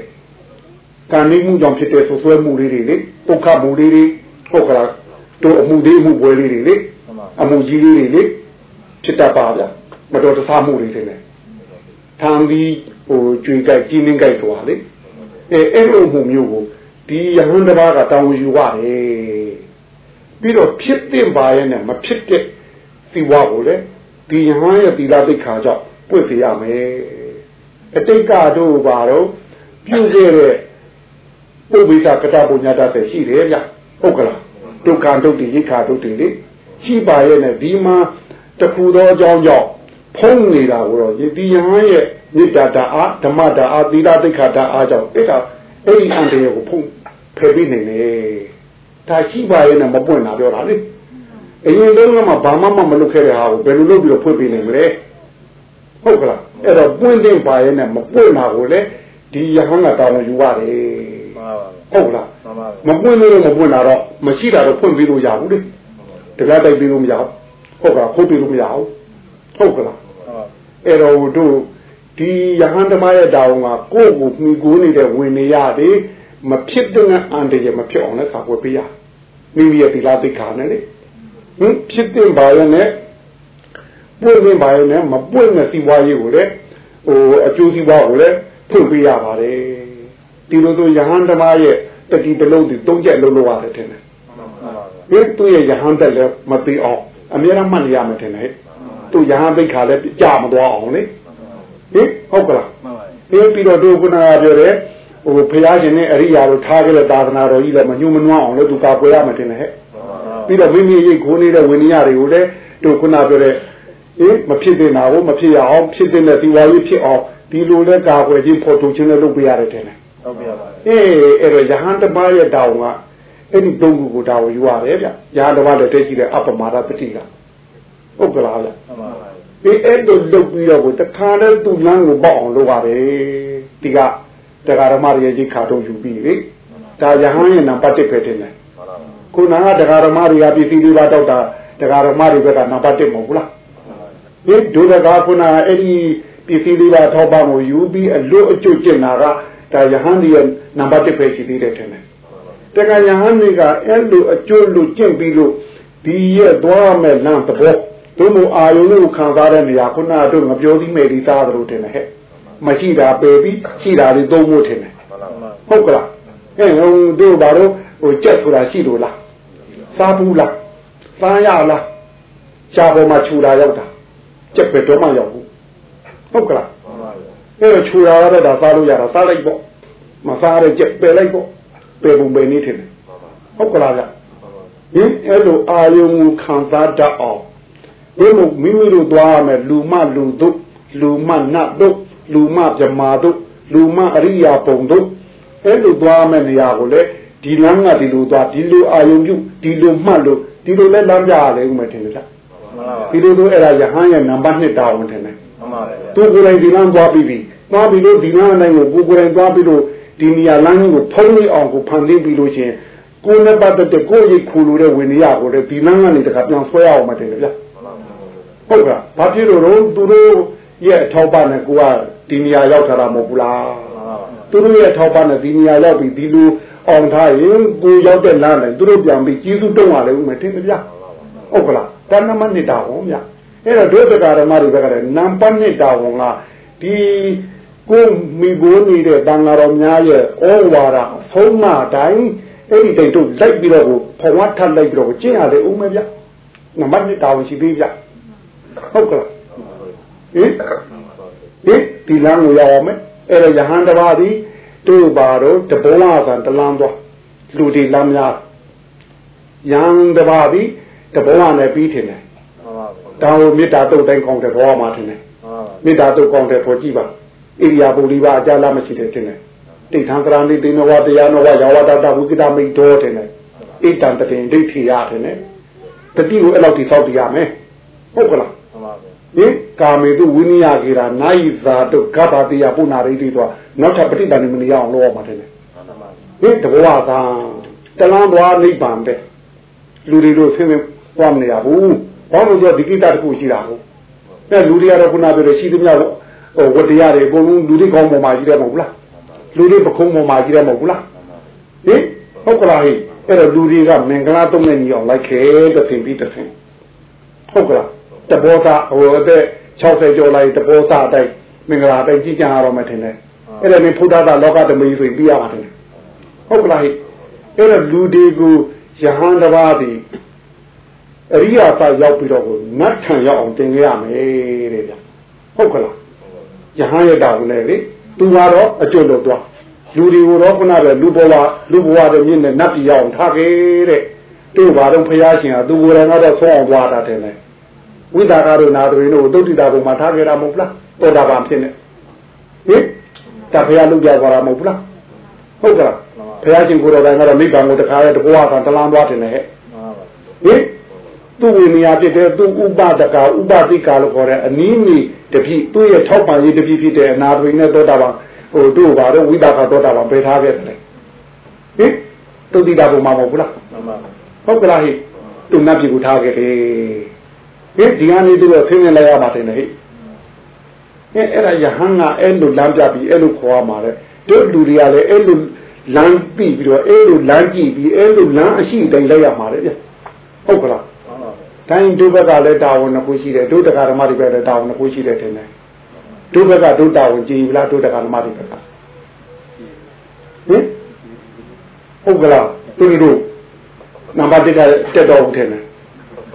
S2: ကံနေမှုကြောင့်ဖြစ်တဲ့ဆွဆွဲမှုလေးတွေလေဒုက္ခမှုလေးတွေဟုတ်ကလားတို့အမှုသေးမှုပွဲလေးတွေလေ
S3: မှန်ပါ
S2: အမှုကြီးလေးတွေလေဖြစ်တတ်ပါဗျာမတော်တဆမှုတွေတွေနဲ့ထံပြီးဟိုကြွေကြိုက်ကြီးနှင်းကြိုက်သွားလေအဲအဲ့လိုမှုမျိုးကိုဒီယဟန်တစ်ပါးကတောင်းယူရတယ်ပြီးတော့ဖြစ်တဲ့ပါရဲ့နဲ့မဖြစ်တဲ့သီဝကိုလေဒီယဟန်ရဲ့သီလသိက္ခာကြောင့် ပွင့်ပြရမယ်အတိတ်ကတို့ပါတော့ပြုခဲ့တဲ့ပုဗ္ဗိသကတပုညတာပဲရှိတယ်ဗျဟုတ်ကလားဒုက္ခဒုက္တိရိခာဒုက္တိလေရှိပါရဲ့နဲ့ဒီမှာတခုသောအကြောင်းကြောင့်ဖုံးနေတာကိုတော့ယတိယဟန်ရဲ့မေတ္တာဓာအားဓမ္မဓာအားသီလတိက္ခာဓာအားကြောင့်အဲ့ဒါအဲ့ဒီအန္တရာယ်ကိုဖုံးဖယ်ပြီးနေတယ်ဒါရှိပါရဲ့နဲ့မပွင့်တာပြောတာလေအရင်တုန်းကမှဘာမှမမလုပ်ခဲ့တဲ့ဟာကိုဘယ်လိုလုပ်ပြီးတော့ဖွင့်ပေးနိုင်မလဲ ဟုတ်ကလားအဲ့တော့ပွင့်တဲ့ပါရဲ့နဲ့မပွင့်တာကိုလေဒီယဟန်ကတောင်းယူရတယ်
S3: မှန်ပါပါ
S2: ဟုတ်လား
S3: မှန်ပါပါ
S2: မပွင့်လို့မပွင့်တာတော့မရှိတာတော့ဖွင့်ပေးလို့ရဘူးလေတကားတိုက်ပေးလို့မရဘူးဟုတ်ကလားခုတ်ပေးလို့မရဘူးဟုတ်ကလား
S3: မှန်ပါ
S2: အဲ့တော့တို့ဒီယဟန်ဓမ္မရဲ့တာဝန်ကကိုယ့်ကိုမှီကိုနေတဲ့ဝင်နေရတယ်မဖြစ်တဲ့အန္တရာယ်မဖြစ်အောင်လည်းကာကွယ်ပေးရမိမိရဲ့ဒီလားသိက္ခာနဲ့လေဟင်ဖြစ်တဲ့ဘာရနဲ့ ပွင့်နေဘာရနဲ့မပွင့်တဲ့စီဝါရေးကိုလည်းဟိုအကျိုးစီးပွားကိုလည်းဖွင့်ပေးရပါတယ်ဒီလိုဆိုယဟန်ဓမ္မရဲ့တတိတလုံးဒီသုံးချက်လုံးလုံးရတယ်ထင်တယ်
S3: မှန်ပါပါ
S2: ဒီသူ့ရဲ့ယဟန်တက်လည်းမသိအောင်အများအားမှတ်နေရမယ်ထင်တယ်သူယဟန်သိက္ခာလည်းကြာမသွားအောင်လေဟင်ဟုတ်ကလား
S3: မှန်ပါ
S2: ဒီပြီးတော့တို့ခုနကပြောတယ်ဟိုဘုရားရှင်နဲ့အရိယာတို့ထားကြတဲ့သာသနာတော်ကြီးလည်းမညှို့မနှွမ်းအောင်လည်းသူကာကွယ်ရမယ်ထင်တယ်ဟဲ့ပြီးတော့မိမိရိတ်ခိုးနေတဲ့ဝိနည်းတွေကိုလည်းတို့ခုနပြောတဲ့ ဟင်မဖြစ်တဲ့နာကိုမဖြစ်ရအောင်ဖြစ်တဲ့ဒီဝါရေးဖြစ်အောင်ဒီလိုလဲကာကွယ်ခြင်းဖို့ထုတ်ခြင်းလည်းလုပ်ပေးရတယ်ထင်တယ်
S3: ဟုတ်ပြပါ
S2: အေးအဲ့တော့ယဟန်တပါးရဲ့တောင်းကအဲ့ဒီတုံးခုကိုတောင်းယူရတယ်ဗျယဟန်တပါးလည်းတည်းရှိတဲ့အပမာဒပတိကဟုတ်ကလားဗျ
S3: မှန်ပါပါ
S2: ဒီအဲ့လိုလုပ်ပြီးတော့ကိုတခါတည်းသူ့လမ်းကိုပေါက်အောင်လုပ်ရတယ်ဒီကတရားဓမ္မတွေရဲ့ကြီးခါတော့ယူပြီးလေဒါယဟန်ရဲ့နံပါတ်1ပဲတင်တယ်ခုနကတရားဓမ္မတွေကပြည်စီလေးပါတောက်တာတရားဓမ္မတွေဘက်ကနံပါတ်1မဟုတ်ဘူးလား ဒီဒုဒကာခုနကအဲ့ဒီပြည်စီလေးပါထောက်ပံ့ကိုယူပြီးအလွတ်အကျွတ်ကျင့်တာကဒါယဟန်ရဲ့နံပါတ်1ပဲရှိသေးတယ်ထင်တယ်တက္ကယဟန်တွေကအဲ့လိုအကျွတ်လို့ကျင့်ပြီးလို့ဒီရဲ့သွားမဲ့လမ်းသဘောတို့မအာယုံလို့ခံစားတဲ့နေရာခုနကတို့ငပြောသီးမယ်ဒီသားသလိုတင်တယ်ဟဲ့မရှိတာပယ်ပြီးရှိတာတွေသုံးဖို့ထင်တယ်ဟုတ်ကလားအဲဟိုတို့ဘာလို့ဟိုကြက်ဆိုတာရှိလို့လားစားဘူးလားစားရလားရှားပေါ်မှာခြူလာရောက်တာ ကြက်ပဲတော့မှရောက်ဘူးဟုတ်ကလားအဲတော့ခြူလာရတော့ဒါစားလို့ရတာစားလိုက်ပေါ့မစားရကြက်ပယ်လိုက်ပေါ့ပယ်ပုံပယ်နေတယ်ဟုတ်ကလားဗျဟင်အဲ့လိုအာယုံကိုခံစားတတ်အောင်ဒီလိုမိမိတို့သွားရမယ်လူမလူတို့လူမနတ်တို့လူမဗြမာတို့လူမအရိယာပုံတို့အဲ့လိုသွားမယ့်နေရာကိုလေဒဒီလမ်းကဒီလိုသွားဒီလိုအာယုံပြုဒီလိုမှတ်လို့ဒီလိုလဲလမ်းပြရလဲဦးမယ်ထင်တယ်ဗျ
S3: မှန်ပါပါ
S2: ဒီလိုဆိုအဲ့ဒါယဟန်ရဲ့နံပါတ်1တာဝန်ထင်တယ်
S3: မှန်ပါပါဗျာ
S2: သူကိုယ်တိုင်ဒီလမ်းသွားပြီးပြီသွားပြီးလို့ဒီလမ်းအတိုင်းကိုကိုယ်ကိုယ်တိုင်သွားပြီးလို့ဒီနေရာလမ်းကြီးကိုဖုံးပြီးအောင်ကိုဖန်သိပြီးလို့ချင်းကိုယ်နဲ့ပတ်သက်တဲ့ကိုယ့်ရိတ်ခူလို့တဲ့ဝိနည်းရကိုလည်းဒီလမ်းကနေတခါပြန်ဆွဲရအောင်မတင်တယ်ဗျဟုတ်ကဲ့ဘာဖြစ်လို့တော့သူတို့ရဲ့အထောက်ပံ့နဲ့ကိုကဒီနေရာရောက်ထားတာမဟုတ်ဘူးလား
S3: မှန်ပါပါ
S2: သူတို့ရဲ့ထောက်ပံ့နဲ့ဒီနေရာရောက်ပြီးဒီလိုအောင်ထားရင်ကိုရောက်တဲ့လမ်းတိုင်းသူတို့ပြန်ပြီးကျေးဇူးတုံးရလဲဦးမယ်တင်တယ်ဗျဟုတ်ကလား တဏ္ဍမနစ်တာဝန်ဗျအဲ့တော့ဒုသကာရမတွေဘက်ကလည်းနံပါတ်1တာဝန်ကဒီကိုမိဘနေတဲ့တန်ဃာတော်များရဲ့ဩဝါဒဖုံးမတိုင်းအဲ့ဒီတိတ်တို့လိုက်ပြီးတော့ဖဝတ်ထပ်လိုက်ပြီးတော့ကျင့်ရတယ်ဦးမယ်ဗျနံပါတ်1တာဝန်ရှိသေးဗျဟုတ်ကလားဟင်ဟင်ဒီလမ်းကိုရောက်အောင်မယ်အဲ့တော့ယဟန်တစ်ပါးသည်တို့ပါတော့တဘောလာဆန်တလန်းသွားလူဒီလမ်းများယဟန်တစ်ပါးသည် တဘောလာနဲ့ပြီးထင်တယ်
S3: မှန်ပါပါ
S2: တောင်းမေတ္တာတုတ်တိုင်းကောင်းတဲ့ဘောမှာထင်တယ်
S3: မှန်ပါပါ
S2: မေတ္တာတုတ်ကောင်းတဲ့ဘောကြည့်ပါဣရိယာပုရိပါအကြလားမရှိတယ်ထင်တယ်တိဋ္ဌံကရဏိတေနဝတရားနဝယောဝတတဝိကိတမိတ်တော်ထင်တယ်ဣတံတတင်ဒိဋ္ဌိယထင်တယ်တတိကိုအဲ့လောက်တိသောက်ပြရမယ်ဟုတ်ကလား
S3: မှန်ပါပါ
S2: ဟင်ကာမေတုဝိနိယကေရာနာယိဇာတုကပ္ပတိယပုဏ္ဏရိတိတော့နောက်ထပ်ပဋိသန္ဓေမနေရအောင်လုပ်ရမှာတယ်လေ
S3: မှန်ပါပါ
S2: ဟင်တဘောသာတလန်းသွားနိဗ္ဗာန်ပဲလူတွေတို့ဆင်းရဲ သွားမနေရဘူးဘာလို့လဲဆိုတော့ဒီကိစ္စတစ်ခုရှိတာဟုတ်အဲလူတွေကတော့ခုနပြောတယ်ရှိသမျှဟိုဝတ္တရားတွေအကုန်လုံးလူတွေကောင်းပေါ်မှာရှိတယ်မဟုတ်ဘူးလားလူတွေပခုံးပေါ်မှာရှိတယ်မဟုတ်ဘူးလားဟင်ဟုတ်ကလားဟိအဲ့တော့လူတွေကမင်္ဂလာတုံးနဲ့ညီအောင်လိုက်ခဲတဲ့သင်ပြီးတဲ့သင်ဟုတ်ကလားတဘောသားဟိုအသက်60ကျော်လိုက်တဘောသားအတိုင်းမင်္ဂလာတိုင်းကြီးကြရတော့မှထင်တယ်အဲ့ဒါနဲ့ဖုဒ္ဓတာလောကဓမ္မကြီးဆိုပြီးရမှာတယ်ဟုတ်ကလားဟိအဲ့တော့လူတွေကိုယဟန်တစ်ပါးသည် အရိယာသရောက်ပြီးတော့ကိုနတ်ထံရောက်အောင်တင်ကြရမယ်တဲ့ဗျဟုတ်ကလားယဟန်ရဲ့တာဝန်နဲ့လေသူကတော့အကျွတ်လို့သွားလူတွေကိုတော့ခုနကလူဘဝလူဘဝတဲ့မြင့်နဲ့နတ်ပြည်ရောက်အောင်ထားခဲ့တဲ့တို့ဘာတော့ဖျားရှင်ကသူကိုယ်တိုင်ကတော့ဆောင်းအောင်သွားတာတယ်လေဝိသကာတို့နာတွေတို့သုတ္တိတာဘုံမှာထားခဲ့တာမဟုတ်လားတောတာပန်ဖြစ်နေဟင်တဖျားလူပြသွားတာမဟုတ်ဘူးလားဟုတ်ကလားဖျားရှင်ကိုယ်တော်တိုင်ကတော့မိဘံကိုတခါရဲတကွာကတလန်းသွားတယ်လေဟဲ့
S3: မှန်ပါပါ
S2: ဟင် သူ့ဝိနည်းဖြစ်တဲ့သူ့ဥပဒကာဥပတိကာလို့ခေါ်တဲ့အနည်းမီတပြည့်သူ့ရဲ့ထောက်ပံ့ရေးတပြည့်ဖြစ်တဲ့အနာတွင်နဲ့သောတာပန်ဟိုတို့ဘာတော့ဝိတာကသောတာပန်ပေးထားခဲ့တယ်လေဟင်သူတိတာဘုံမှာမဟုတ်ဘူးလား
S3: မှန်ပါပါ
S2: ဟုတ်ကလားဟိသူနတ်ပြည်ကိုထားခဲ့တယ်ဟင်ဒီကနေသူတော့ဆင်းရဲလိုက်ရပါတယ်လေဟိဟင်အဲ့ဒါယဟန်ကအဲ့လိုလမ်းပြပြီးအဲ့လိုခေါ်ရမှာလေတို့လူတွေကလည်းအဲ့လိုလမ်းပြီးပြီးတော့အဲ့လိုလမ်းကြည့်ပြီးအဲ့လိုလမ်းအရှိတိုင်းလိုက်ရမှာလေဗျဟုတ်ကလား
S3: မှန်ပါပါ
S2: တိုင်းဒုဘက်ကလည်းတာဝန်တစ်ခုရှိတယ်ဒုတက္ကဓမ္မတွေပဲလည်းတာဝန်တစ်ခုရှိတယ်ထင်တယ်ဒုဘက်ကဒုတာဝန်ကြည်ပြီလားဒုတက္ကဓမ္မတွေဘက်ကဟင်ဟုတ်ကလားသူတို့နံပါတ်1ကတက်တော်ဦးထင်တယ်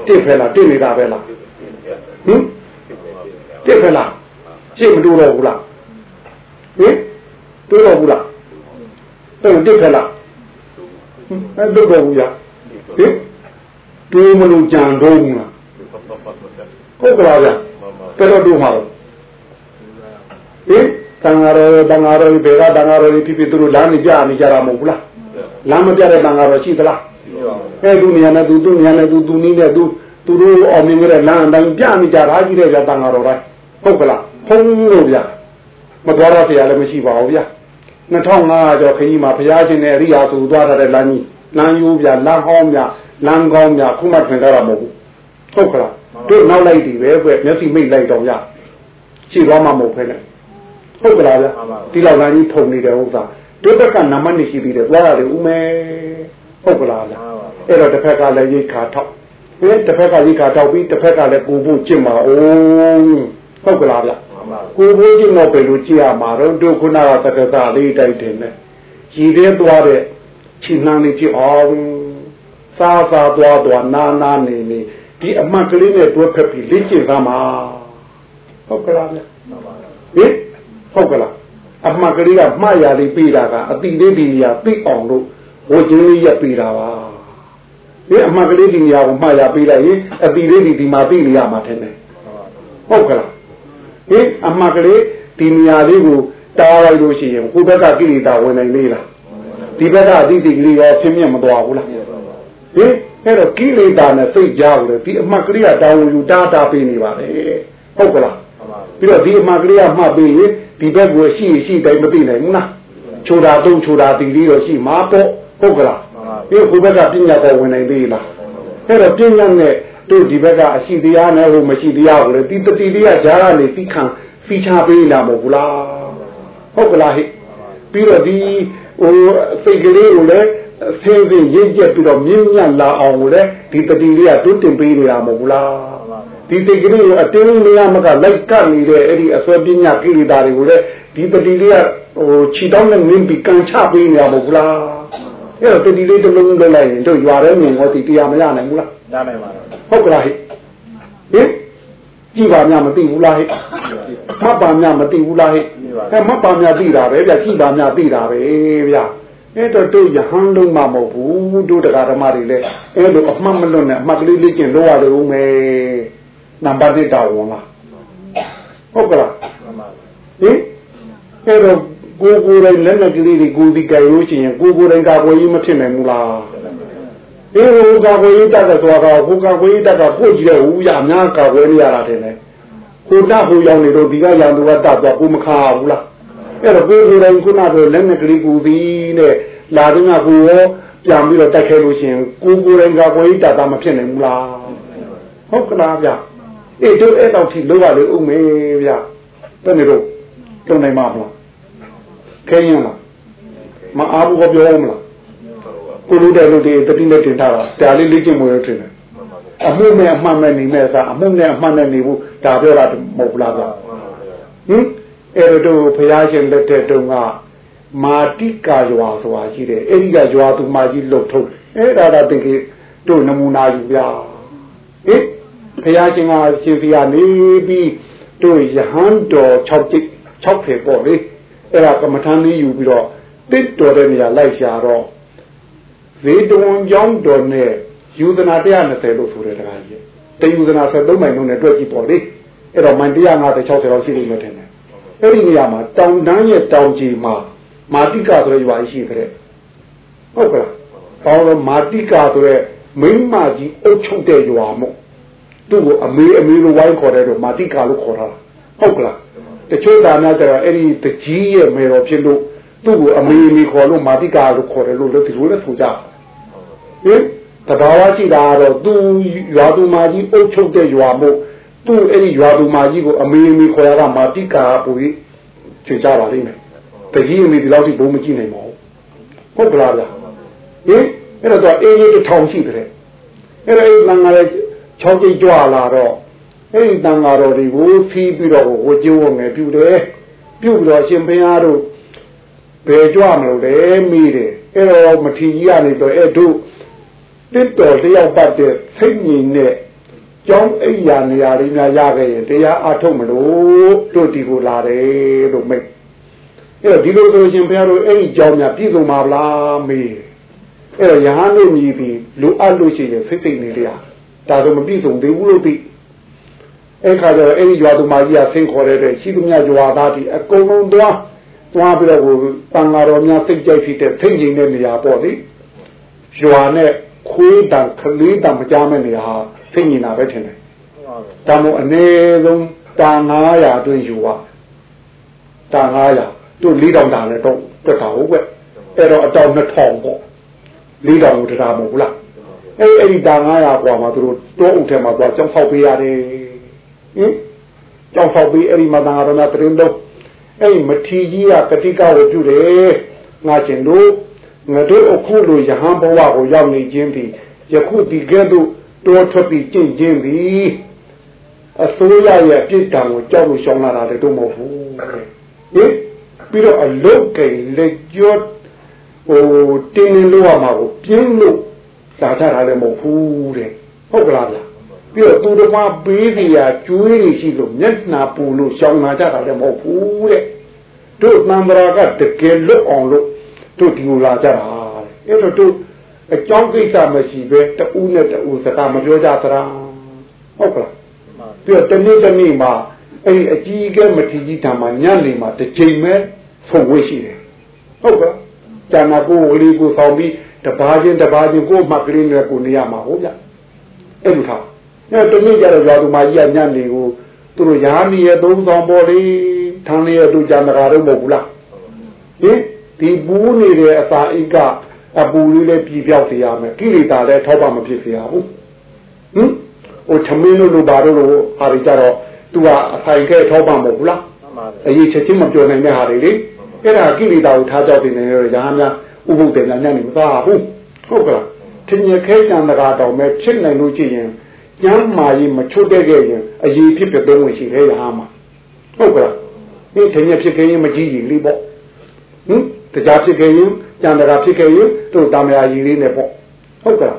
S2: တစ်ဖဲလားတစ်နေတာပဲလားဟင်တစ်ဖဲလားရှေ့မတိုးတော့ဘူးလားဟင်တိုးတော့ဘူးလားအဲ့တစ်ဖဲလားဟင်အဲ့တိုးတော့ဘူးရဟင် တိုးမလို့ကြံတော့ဘူးလားဟုတ်ကလားဗျတော်တော်တိုးမှာတော့ဟင်တန်ဃာတော်တန်ဃာတော်ဘေကတန်ဃာတော်ဖြစ်ဖြစ်သူတို့လမ်းနေကြနေကြတာမဟုတ်ဘူးလားလမ်းမပြတဲ့တန်ဃာတော်ရှိသလား
S3: ဒီပါပါ
S2: အဲသူနေရာနဲ့သူသူနေရာနဲ့သူသူနီးနဲ့သူသူတို့အောင်မြင်ကြတဲ့လမ်းအတိုင်းပြနေကြတာကြီးတဲ့ဗျာတန်ဃာတော်တိုင်းဟုတ်ကလားဖုံးလို့ဗျာမတော်တော့တရားလည်းမရှိပါဘူးဗျာ2500ကျော်ခကြီးမှာဘုရားရှင်နဲ့အရိယာသူသွားတဲ့လမ်းကြီးလမ်းယူဗျာလမ်းဟောင်းဗျာ လမ်းကောင်းဗျာခုမှထွင်ကြတာမဟုတ်ဘူးဟုတ်ကလားတို့နောက်လိုက်ဒီပဲကွမျက်စိမိတ်လိုက်တော့ရရှိသွားမှမဟုတ်ဖ ೇನೆ ဟုတ်ကလားဗျာဒီလောက်လမ်းကြီးထုံနေတဲ့ဥစ္စာတို့ဘက်ကနံပါတ်နေရှိပြီးတယ်သွားရတယ်ဦးမယ်ဟုတ်ကလားဗျာ
S3: မှန်ပါပါ
S2: အဲ့တော့တစ်ဖက်ကလည်းရိတ်ခါထောက်ဟဲ့တစ်ဖက်ကရိတ်ခါထောက်ပြီးတစ်ဖက်ကလည်းကိုဖို့ကျင့်ပါအောင်ဟုတ်ကလားဗျ
S3: မှန်ပါပါ
S2: ကိုဖို့ကျင့်တော့ဘယ်လိုကြည့်ရမှာတော့တို့ခုနကသက္ကသလေးတိုက်တယ်နဲ့ရည်သေးသွားတဲ့ခြိနှမ်းလေးကြည့်အောင် စားစားသွားသွားနာနာနေနေဒီအမှတ်ကလေးနဲ့တွဲဖက်ပြီးလေ့ကျင့်သမှာဟုတ်ကလားဗျ
S3: မှန်ပါပါ
S2: ဟင်ဟုတ်ကလားအမှတ်ကလေးကမှားရလေးပေးတာကအတိလေးဒီနေရာသိအောင်လို့ဝကျင်းလေးရက်ပေးတာပါဒီအမှတ်ကလေးဒီနေရာကိုမှားရပေးလိုက်ရင်အတိလေးဒီဒီမှာသိနေရမှာထင်တယ်ဟုတ်ကလားဟင်အမှတ်ကလေးဒီနေရာလေးကိုတားလိုက်လို့ရှိရင်ကိုယ့်ဘက်ကကိလေသာဝင်နိုင်လေလားဒီဘက်ကအတိတ်ကလေးရောဆင်းမြင့်မသွားဘူးလား ဟင်အဲ့တော့ကိလေသာနဲ့စိတ်ကြောက်တယ်ဒီအမှတ်ကလေးကတောင်းယူတာတာပေးနေပါလေဟုတ်ကလားပြီးတော့ဒီအမှတ်ကလေးကမှတ်ပေးရင်ဒီဘက်ကိုရှိရှိတိုင်းမသိနိုင်ဘူးလားချိုတာသုံးချိုတာတီလေးတော့ရှိမှာပေါ့ဟုတ်ကလားဒီခုဘက်ကပညာပေါ်ဝင်နိုင်သေးလားအဲ့တော့ပညာနဲ့တို့ဒီဘက်ကအရှိတရားနဲ့ဟိုမရှိတရားကိုလေဒီတတိလေးကဈာကနေသိခံဖိချပေးလာမဟုတ်ဘူးလားဟုတ်ကလားဟိပြီးတော့ဒီဟိုစိတ်ကလေးကိုလည်း ဆင်းဆင်းရင့်ကျက်ပြီးတော့မြင့်မြတ်လာအောင်ကိုလည်းဒီတတိလေးကတွန်းတင်ပေးနေတာမဟုတ်ဘူးလားဒီစိတ်ကလေးကိုအတင်းလေးရမကလိုက်ကပ်နေတဲ့အဲ့ဒီအစွဲပညာကိလေသာတွေကိုလည်းဒီတတိလေးကဟိုခြေတောင်းနဲ့နင်းပြီးကန်ချပေးနေတာမဟုတ်ဘူးလားအဲ့တော့တတိလေးတစ်လုံးလုံးလိုက်ရင်တို့ရွာထဲမြင်ဟောဒီတရားမရနိုင်ဘူးလား
S3: ရနိုင်ပါတော့
S2: ဟုတ်ကလားဟိဟင်ကြည်ပါများမသိဘူးလားဟိမှတ်ပါများမသိဘူးလားဟိအဲမှတ်ပါများသိတာပဲဗျကြည်ပါများသိတာပဲဗျ အဲ့တော့တို့ယဟန်လုံးမှမဟုတ်ဘူးတို့တရားဓမ္မတွေလည်းအဲ့လိုအမှတ်မလွတ်နဲ့အမှတ်ကလေးလေးကျင်လို့ရတယ်ဦးမယ်နံပါတ်1တောင်းဝင်လားဟုတ်ကလားဟင်အဲ့တော့ကိုကိုယ်တိုင်လက်နဲ့ကလေးတွေကိုဒီကြိုင်လို့ရှိရင်ကိုကိုယ်တိုင်ကာကွယ်ရေးမဖြစ်နိုင်ဘူးလားအေးဟိုကာကွယ်ရေးတတ်တဲ့သွားကဟိုကာကွယ်ရေးတတ်ကကိုကြည့်တဲ့ဟူရအများကာကွယ်နေရတာတယ်လေဟိုတတ်ဟိုရောက်နေတော့ဒီကရန်သူကတတ်သွားကိုမခါဘူးလား အဲ့တော့ကိုယ်ကိုယ်တိုင်ခုနကလက်နဲ့ကလေးကိုဒီနဲ့လာတော့ကကိုရောပြန်ပြီးတော့တိုက်ခဲလို့ရှိရင်ကိုကိုယ်တိုင်ကာကွယ်ရေးတတ်တာမဖြစ်နိုင်ဘူးလားဟုတ်ကလားဗျအေးတို့အဲ့တော့ထိလောက်ရလေဦးမေဗျဘယ်နေတော့တုံနိုင်မှာမလားခဲရင်လားမအားဘူးပြောမလားကိုလူတဲ့လူတွေတတိနဲ့တင်ထားတာဒါလေးလေ့ကျင့်မွေးရထင်တယ်အမှုနဲ့အမှန်နဲ့နေမဲ့စားအမှုနဲ့အမှန်နဲ့နေဖို့ဒါပြောတာမဟုတ်လားဗျဟင် အဲ့တော့ဘုရားရှင်လက်ထက်တုန်းကမာတိကာရွာဆိုတာရှိတယ်အဲ့ဒီကရွာသူမကြီးလှုပ်ထုတ်အဲ့ဒါတော့တကယ်တို့နမူနာယူဗျာဟင်ဘုရားရှင်ကရှင်ဖီယာနေပြီးတို့ယဟန်တော်6ကျိ6ဖေပေါ့လေအဲ့ဒါကမ္မထမ်းလေးယူပြီးတော့တစ်တော်တဲ့နေရာလိုက်ရှာတော့ဇေတဝန်ကြောင်းတော်နဲ့ယူဇနာ120လို့ဆိုတယ်တခါကြီးတယူဇနာ73မိုင်လုံးနဲ့တွက်ကြည့်ပေါ့လေအဲ့တော့မိုင်150 60လောက်ရှိလိမ့်မယ်ထင်တယ် အဲ့ဒီနေရာမှာတောင်တန်းရဲ့တောင်ကြီးမှာမာတိကဆိုတဲ့ရွာရှိတဲ့ဟုတ်ကလားဘာလို့မာတိကဆိုတဲ့မိမကြီးအုပ်ချုပ်တဲ့ရွာမို့သူ့ကိုအမေအမေလိုဝိုင်းခေါ်တဲ့တော့မာတိကလို့ခေါ်တာဟုတ်ကလားတချို့သားများကျတော့အဲ့ဒီတကြီးရဲ့မေတော်ဖြစ်လို့သူ့ကိုအမေအမေခေါ်လို့မာတိကာလို့ခေါ်တယ်လို့လည်းဒီလိုလည်းဆိုကြဟင်တဘာဝကြည့်တာတော့သူရွာသူမာကြီးအုပ်ချုပ်တဲ့ရွာမို့ သူ့အဲ့ဒီရွာသူမာကြီးကိုအမေအမေခေါ်ရတာမာတိကာပူကြီးချေကြပါလိမ့်မယ်တကြီးအမေဒီလောက်ထိဘုံမကြည့်နိုင်ပါဘူးဟုတ်ကလားဗျဟင်အဲ့တော့အေးအေးတစ်ထောင်ရှိတယ်အဲ့တော့အဲ့ဒီတန်ဃာရဲ့6ကြိတ်ကြွလာတော့အဲ့ဒီတန်ဃာတော်တွေကိုဖီးပြီးတော့ဝကြိုးဝငယ်ပြုတယ်ပြုပြီးတော့ရှင်ဘုရားတို့ဘယ်ကြွမလို့လဲမိတယ်အဲ့တော့မထီကြီးကနေတော့အဲ့တို့တစ်တော်တယောက်ပတ်တဲ့စိတ်ငြိမ်နဲ့ ကျောင်းအိယာနေရာလေးများရခဲ့ရင်တရားအထုတ်မလို့တို့ဒီကိုလာတယ်လို့မိတ်အဲ့တော့ဒီလိုဆိုရှင်ဘုရားတို့အဲ့ဒီကျောင်းများပြည့်စုံပါလားမေးအဲ့တော့ယဟန်တို့မြည်ပြီးလူအပ်လို့ရှိရင်စိတ်စိတ်နေတရားဒါဆိုမပြည့်စုံသေးဘူးလို့ပြီးအဲ့ခါကျတော့အဲ့ဒီရွာသူမကြီးကဆင်းခေါ်တဲ့အတွက်ရှိသမျှရွာသားတွေအကုန်လုံးသွားသွားပြီးတော့ကိုတန်ဃာတော်များစိတ်ကြိုက်ဖြစ်တဲ့ထိတ်ငိမ်တဲ့နေရာပေါ့လေရွာနဲ့ခွေးတံခလေးတံမကြားမဲ့နေရာဟာ စိတ်ငြိမ်တာပဲထင်တယ်ဒါမို့အနည်းဆုံးတာ900အတွင်းယူပါတာ900တို့4000တာလည်းတော့တွက်တာဟုတ်ကွအဲ့တော့အတောင်2000ပေါ့4000ကိုတရားမဟုတ်ဘူးလားအဲ့အဲ့ဒီတာ900กว่าမှာသူတို့တောအုပ်ထဲမှာသွားကြောင်းဆောက်ပေးရတယ်ဟင်ကြောင်းဆောက်ပေးအဲ့ဒီမှာတန်ဃာတော်များတရင်တော့အဲ့ဒီမထီကြီးကကတိကဝပြုတယ်ငါကျင်တို့ငါတို့အခုလိုယဟန်ဘဝကိုရောက်နေခြင်းဒီယခုဒီကဲ့သို့ တောထွက်ပြီးကျင့်ခြင်းဒီအစိုးရရဲ့အပြစ်ဒဏ်ကိုကြောက်လို့ရှောင်လာတာတည်းတော့မဟုတ်ဘူးဟင်ပြီးတော့အလုတ်ကိလက်ကျော်ဟိုတင်းနေလို့ရမှာကိုပြင်းလို့လာကြတာလည်းမဟုတ်ဘူးတဲ့ဟုတ်ကလားဗျာပြီးတော့သူတော်မပေးစီရာကျွေးတွေရှိလို့မျက်နှာပူလို့ရှောင်လာကြတာလည်းမဟုတ်ဘူးတဲ့တို့သံဃာကတကယ်လွတ်အောင်လို့တို့ဒီလိုလာကြတာတဲ့အဲ့တော့တို့ အကြောင်းကိစ္စမရှိပဲတူးနဲ့တူးစကားမပြောကြသလားဟုတ်ကလားပြီးတော့တနေ့တနေ့မှာအဲ့ဒီအကြီးကဲမထီကြီးတံမှာညနေမှာတစ်ချိန်ပဲဖုန်ဝေးရှိတယ်ဟုတ်ကဲ့ဟကျန်တာကိုယ်ကလေးကိုဆောင်ပြီးတပါးချင်းတပါးချင်းကိုယ်မှကလေးနဲ့ကိုနေရမှာဟုတ်ဗျအဲ့လိုထားအဲ့တနေ့ကျတော့ရွာသူမကြီးကညနေကိုသူတို့ရားမီရဲ့သုံးဆောင်ပေါ်လေးထန်းလေးရဲ့သူကြံတကာတော့မဟုတ်ဘူးလားဟင်ဒီပူးနေတဲ့အစာအိတ်က အပူလေးလည်းပြည်ပြောက်စေရမယ်ကိလေသာလည်းထောက်ပမဖြစ်စေရဘူးဟင်ဟိုသမင်းလို့လို့ဘာလို့လို့ဟာတွေကြတော့သူကအဆိုင်ကဲထောက်ပမဟုတ်ဘူးလားအရေးချက်ချင်းမပြောနိုင်တဲ့ဟာတွေလေအဲ့ဒါကိလေသာကိုထားကြောက်နေတယ်ရဟန်းများဥပုပ်တယ်လည်းညနေမသားဘူးဟုတ်ကလားထင်ရခဲကြံတကာတော်မဲ့ဖြစ်နိုင်လို့ကြည့်ရင်ကျမ်းမာရေးမချွတ်တဲ့ခဲ့ရင်အရေးဖြစ်ပြသုံးဝင်ရှိတယ်ရဟန်းမှာဟုတ်ကလားဒီထင်ရဖြစ်ခဲ့ရင်မကြည့်ရင်လေးပေါ့ဟင်တရားဖြစ်ခဲ့ရင် ကြံတကာဖြစ်ခဲ့ရင်တို့တာမယာကြီးလေးနဲ့ပေါ့ဟုတ်ကလား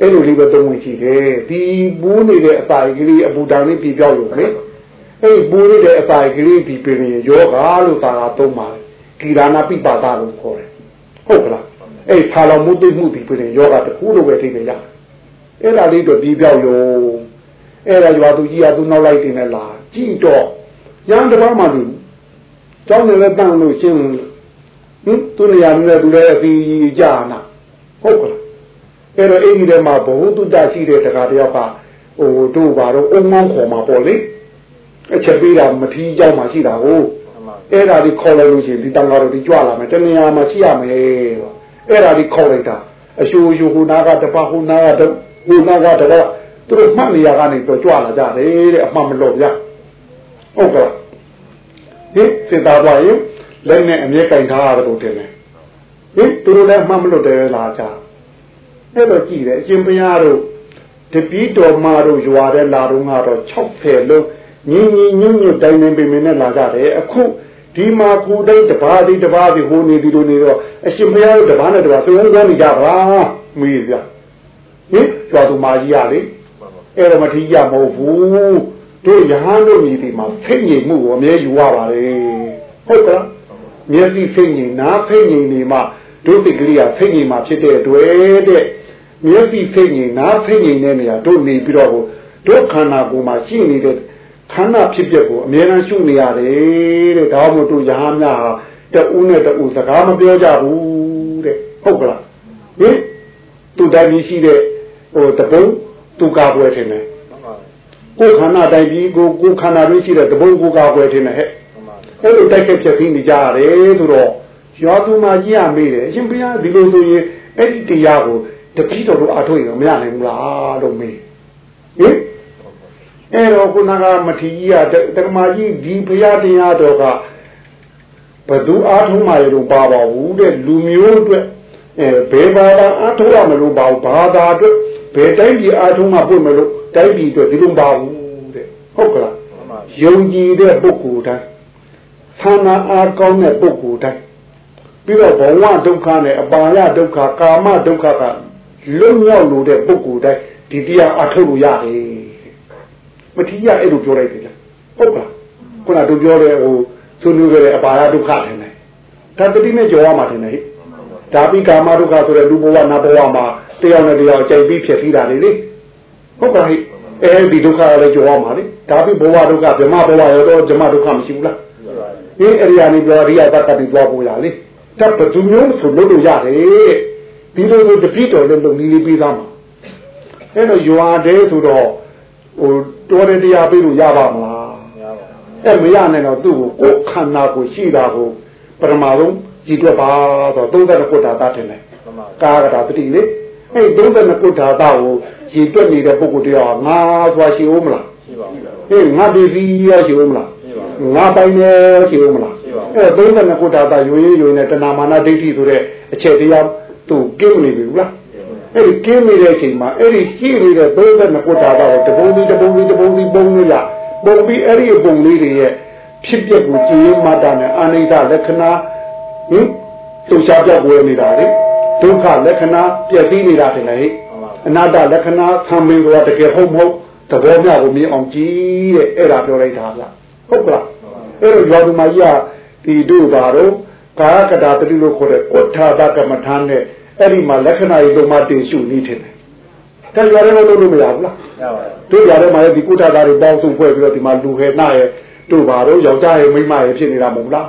S2: အဲ့လိုလေးပဲသုံးဝင်ရှိတယ်ဒီပူးနေတဲ့အစာကလေးအပူတန်လေးပြပြောက်လို့လေအဲ့ပူးနေတဲ့အစာကလေးဒီပြင်ရင်ယောဂါလို့သာသာသုံးပါတယ်ကိရဏပိပါဒလို့ခေါ်တယ်ဟုတ်ကလားအဲ့ခါလောင်မှုသိမှုဒီပြင်ယောဂတခုလိုပဲသိနေရအဲ့ဒါလေးတော့ပြီးပြောက်ရောအဲ့ဒါရွာသူကြီးကသူနောက်လိုက်တင်နေလားကြည့်တော့ရန်တပားမှလူကျောင်းနေလဲတန်းလို့ရှင်း ဟင်သူ့နေရာနဲ့သူလည်းအပြီးကြာနာဟုတ်ကလားအဲ့တော့အဲ့ဒီထဲမှာဘဝတုတ္တရှိတဲ့တခါတယောက်ကဟိုတို့ပါတော့အုံမောင်းခေါ်မှာပေါ့လေအချက်ပေးတာမထီးကြောက်မှရှိတာကိုအဲ့ဒါဒီခေါ်လိုက်လို့ရှိရင်ဒီတန်ဃာတို့ဒီကြွလာမယ်တနေရာမှာရှိရမယ်ပေါ့အဲ့ဒါဒီခေါ်လိုက်တာအရှိုးရှိုးဟိုနာကတပဟိုနာကတော့ဟိုနာကတော့သူတို့မှတ်နေရကနေတော့ကြွလာကြတယ်တဲ့အမှန်မလို့ဗျာဟုတ်ကဲ့ဒီစေတာပွားရင် လက်နဲ့အမြဲကင်ထားရတယ်လို့တင်တယ်ဟင်သူတို့လည်းမှတ်မလို့တယ်လာကြအဲ့တော့ကြည့်တယ်အရှင်ဘုရားတို့တပီးတော်မတို့ရွာတဲ့လာတော့ကတော့60လုံးညင်ညင်ညွတ်ညွတ်တိုင်းနေပေမဲ့နဲ့လာကြတယ်အခုဒီမှာကူတိုင်းတပါးဒီတပါးဒီဟိုနေဒီလိုနေတော့အရှင်ဘုရားတို့တပါးနဲ့တပါးသုံးလုံးနေကြပါမေးပြဟင်ရွာသူမကြီးရလေအဲ့တော့မထီးကြမဟုတ်ဘူးတို့ရဟန်းတို့မြည်ဒီမှာဖိတ်ငြိမ်မှုကိုအမြဲယူရပါလေဟုတ်ကလား မျက်စိဖိတ်ငြိမ်နားဖိတ်ငြိမ်နေမှတို့တိကလေးကဖိတ်ငြိမ်မှာဖြစ်တဲ့အတွက်တဲ့မျက်စိဖိတ်ငြိမ်နားဖိတ်ငြိမ်တဲ့နေရာတို့နေပြီးတော့တို့ခန္ဓာကိုယ်မှာရှိနေတဲ့ခန္ဓာဖြစ်ပျက်ကိုအမြဲတမ်းရှုနေရတယ်တဲ့ဒါမှမဟုတ်တို့ရဟန်းများဟာတဦးနဲ့တဦးစကားမပြောကြဘူးတဲ့ဟုတ်ကလားဟင်သူတိုင်းရှိတဲ့ဟိုတပုံသူကာပွဲထင်တယ်ကိုယ်ခန္ဓာတိုင်းပြီးကိုကိုယ်ခန္ဓာတွင်းရှိတဲ့တပုံကိုကာပွဲထင်တယ်ဟဲ့ အဲ့လိုတိုက်ခက်ဖြစ်ပြီးနေကြရတယ်ဆိုတော့ရွာသူမကြီးရမေးတယ်အရှင်ဘုရားဒီလိုဆိုရင်အဲ့ဒီတရားကိုတပည့်တော်တို့အထွေးရောမရနိုင်ဘူးလားလို့မေးဟင်အဲ့တော့ခုနကမထီကြီးကတက္ကမကြီးဒီဘုရားတရားတော်ကဘသူအားထုတ်မှရတော့ပါပါဘူးတဲ့လူမျိုးအတွက်အဲဘယ်ဘာသာအားထုတ်ရမလို့ပါဘူးဘာသာအတွက်ဘယ်တိုင်းပြည်အားထုတ်မှပွင့်မလို့တိုင်းပြည်အတွက်ဒီလိုပါဘူးတဲ့ဟုတ်ကလားယုံကြည်တဲ့ပုဂ္ဂိုလ်တိုင်း သန္နာအားကောင်းတဲ့ပုဂ္ဂိုလ်တိုင်းပြီးတော့ဘဝဒုက္ခနဲ့အပါယဒုက္ခကာမဒုက္ခကလွတ်မြောက်လို့တဲ့ပုဂ္ဂိုလ်တိုင်းဒီတရားအားထုတ်လို့ရတယ်မထီးရအဲ့လိုပြောလိုက်တယ်ဟုတ်ကလားခုနတို့ပြောတဲ့ဟိုဆွေးနွေးကြတဲ့အပါယဒုက္ခထင်တယ်ဒါတတိနဲ့ကြော်ရမှာထင်တယ်ဟိဒါပြီးကာမဒုက္ခဆိုတဲ့လူဘဝနတ်ဘဝမှာတရားနဲ့တရားကြိုက်ပြီးဖြစ်ပြီးတာလေလေဟုတ်ကဲ့ဟိအဲဒီဒုက္ခလည်းကြော်ရမှာလေဒါပြီးဘဝဒုက္ခဗြဟ္မဘဝရောတော့ဗြဟ္မဒုက္ခမရှိဘူးလား ဒီအရိယာနေပြောရိယာတတ်တပြီးသွားဖို့ရလေတတ်ဘသူမျိုးဆိုလို့လို့ရတယ်ဒီလိုလိုတပိတော်လည်းလုံလေးလေးပြီးသားမှာအဲ့တော့ယွာတဲ့ဆိုတော့ဟိုတော်တဲ့တရားပြီးလို့ရပါမလားအဲ့မရနိုင်တော့သူ့ကိုကိုယ်ခန္ဓာကိုရှိတာကိုပရမဆုံးကြည်တွက်ပါတော့32ခုဓာတ်တင်တယ်ကာကတာတတိလေအဲ့32ခုဓာတ်ကိုကြည်တွက်နေတဲ့ပုဂ္ဂိုလ်တရားငါသွားရှိဦးမလားရှိပါဘူးဟေးငါဒီစီရရှိဦးမလား ငါပိုင်နေရှိဦးမလားအဲ့32ခုဓာတ်ရွေးရွေးနဲ့တဏမာနဒိဋ္ဌိဆိုတဲ့အချက်တရားသူကင်းနေပြီလားအဲ့ဒီကင်းနေတဲ့အချိန်မှာအဲ့ဒီရှိနေတဲ့32ခုဓာတ်ကိုတပုံးစီတပုံးစီတပုံးစီပုံးလို့ရပုံပြီးအဲ့ဒီပုံလေးတွေရဲ့ဖြစ်ပျက်ကိုကြည်ရင်မတာနဲ့အာနိဒလက္ခဏာဟင်သူရှားပြောက်ဝဲနေတာလေဒုက္ခလက္ခဏာပြည့်စည်နေတာတယ်လေအနာတ္တလက္ခဏာသံမင်းကတကယ်ဟုတ်မဟုတ်သဘောမျှကိုမြင်အောင်ကြည့်တဲ့အဲ့ဒါပြောလိုက်တာဗျ ဟုတ်ကလားအဲ့တော့ရွာသူမကြီးကဒီတို့ပါတော့ကာကတာတတိလို့ခေါ်တဲ့ကုဋ္ဌာတကမ္မထာနဲ့အဲ့ဒီမှာလက္ခဏာရေးသုံးပါးတင်ရှုနေတယ်တယ်ရွာထဲမှာလုပ်လို့မရဘူးလားရပါတယ်တို့ရွာထဲမှာလည်းဒီကုဋ္ဌာတာတွေပေါင်းစုဖွဲ့ပြီးတော့ဒီမှာလူခဲနာရဲ့တို့ပါတော့ယောက်ျားရဲ့မိန်းမရဲ့ဖြစ်နေတာမဟုတ်လား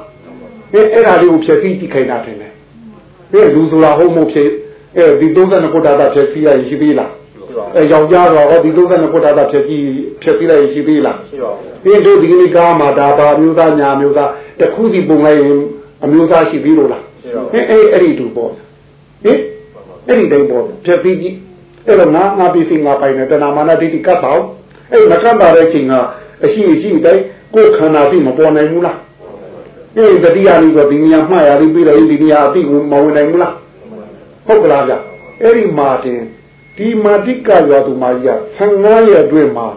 S2: အဲအဲ့ဒါလေးကိုဖြည့်ဆည်းကြည့်ခိုင်းတာတယ်လေဟဟဲ့လူဆိုတာဟုတ်မို့ဖြစ်အဲဒီ32ခုတာတာဖြစ်စီရရှိသေးလား
S3: ရှိပါ
S2: အဲယောက်ျားတော့ဟောဒီ32ခုတာတာဖြစ်ကြီးဖြစ်သေးလိုက်ရှိသေးလား
S3: ရှိပါ
S2: ပြီးတို့ဒီကနေ့ကားမှာဒါပါမျိုးသားညာမျိုးသားတစ်ခုစီပုံလိုက်ရင်အမျိုးသားရှိသေးလို့လား
S3: ရှိပါ
S2: ဟဲ့အဲ့အဲ့ဒီတူပေါ့ဟင်အဲ့ဒီတိုင်းပေါ့ဖြစ်ပြီးကြီးအဲ့တော့ငါငါပြီးစီငါပိုင်တယ်တဏမာနဒိဋ္ဌိကတ်ပါဦးအဲ့မကတ်ပါတဲ့ချိန်ကအရှိအရှိတိုင်းကိုယ်ခန္ဓာပြီးမပေါ်နိုင်ဘူးလားဒီတတိယလေးဆိုဒီနေရာမှတ်ရပြီးပြီးတော့ဒီနေရာအတိကိုမဝင်နိုင်ဘူးလားဟုတ်ကလားဗျအဲ့ဒီမာတင် ဒီမာတိကရွာသူမာကြီးက15ရက်အတွင်းမှာ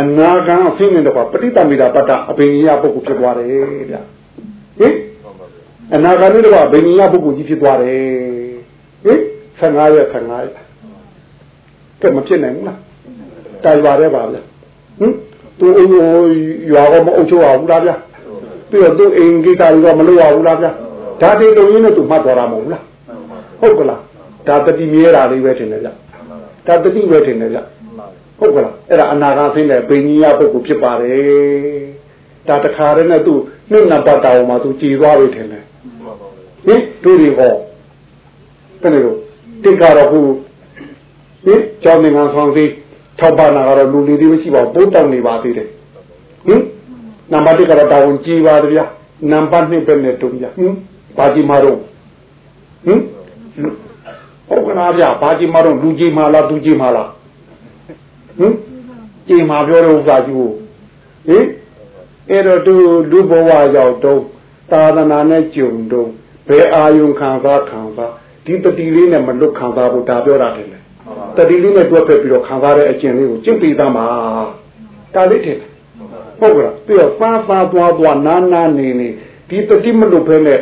S2: အနာဂံအဖင်းနဲ့တော့ပဋိသမီတာပတ္တအဘိညာပုဂ္ဂိုလ်ဖြစ်သွားတယ်ဗျဟင်အနာဂံနဲ့တော့အဘိညာပုဂ္ဂိုလ်ကြီးဖြစ်သွားတယ်ဟင်15ရက်15ရက်ကဲမဖြစ်နိုင်ဘူးလားတိုင်ပါရဲပါဗျဟင်သူအိုရွာကမအုပ်ချုပ်အောင်ဘူးလားဗျပြီးတော့သူအိမ်ကိစ္စတွေကမလုပ်ရဘူးလားဗျဒါတွေလုံရင်းနဲ့သူမှတ်တော်တာမဟုတ်ဘူးလားဟုတ်ကလားဒါတတိမြဲတာလေးပဲထင်တယ်ဗျ ဒါတတိပဲထင်တယ်ဗျဟုတ်ကလားအဲ့ဒါအနာဂတ်ဆင်းတဲ့ဘိညာပုဂ္ဂိုလ်ဖြစ်ပါတယ်ဒါတခါတည်းနဲ့သူနှစ်နံပါတ်တောင်မှာသူကြည်သွားပြီထင်တယ်ဟင်တို့တွေဟောဘယ်လိုလဲတိတ်ကတော့ခုဟင်ကျောင်းငန်းဆောင်စီထောက်ပါနာကတော့လူလေးတွေမရှိပါဘူးပိုးတောင်းနေပါသေးတယ်ဟင်နံပါတ်1ကတော့တာဝန်ကြီးပါတယ်ဗျာနံပါတ်2ပဲနဲ့တုံးကြဟင်ဘာကြီးမာတော့ဟင် ဟုတ်ကလားဗျာဘာကြီးမာတော့လူကြီးမာလားသူကြီးမာလားဟင်ကြီးမာပြောတဲ့ဥစ္စာကြီးကိုဟင်အဲ့တော့သူလူဘဝရောက်တော့သာသနာနဲ့ကြုံတော့ဘယ်အာယုံခံစားခံစားဒီတတိလေးနဲ့မလွတ်ခံစားဖို့ဒါပြောတာတယ်လေတတိလေးနဲ့တွက်ဖက်ပြီးတော့ခံစားတဲ့အကျင့်လေးကိုကျင့်ပြီးသားမှာဒါလေးတယ်ဟုတ်ကဲ့ပြီးတော့စားစားသွားသွားနာနာနေနေဒီတတိမလွတ်ဖဲနဲ့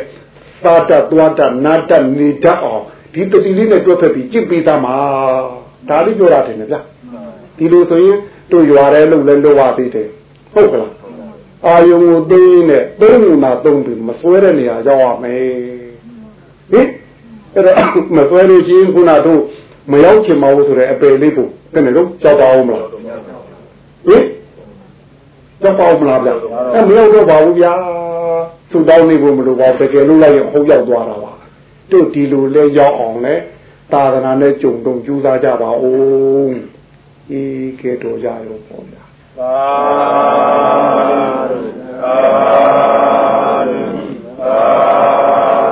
S2: သာတသွားတနာတနေတတ်အောင် ဒီတတိလေးနဲ့တွက်ဖက်ပြီးကျင့်ပြီးသားမှာဒါလေးပြောတာတယ်ဗျာဒီလိုဆိုရင်တို့ရွာရဲလို့လည်းလို့ရသေးတယ်ဟုတ်ကလားအာယုံကိုသိနေသုံးမှုနာသုံးပြီးမစွဲတဲ့နေရာရောက်ရမယ်ဟင်အဲ့တော့မစွဲလို့ရှိရင်ခုနတို့မရောက်ချင်ပါဘူးဆိုတဲ့အပယ်လေးကိုတကယ်လို့ကြောက်ပါဦးမလားဟင်ကြောက်ပါဦးမလားဗျအဲမရောက်တော့ပါဘူးဗျာသူတောင်းနေဖို့မလိုပါဘူးတကယ်လို့လိုက်ရင်ဟုတ်ရောက်သွားတာပါ တို့ဒီလိုလဲရောက်အောင်လဲသာသနာနဲ့ကြုံတုံကြိုးစားကြပါဦးဤကဲတော်ကြရောပေါ့ဗျာသာသာ
S3: သာ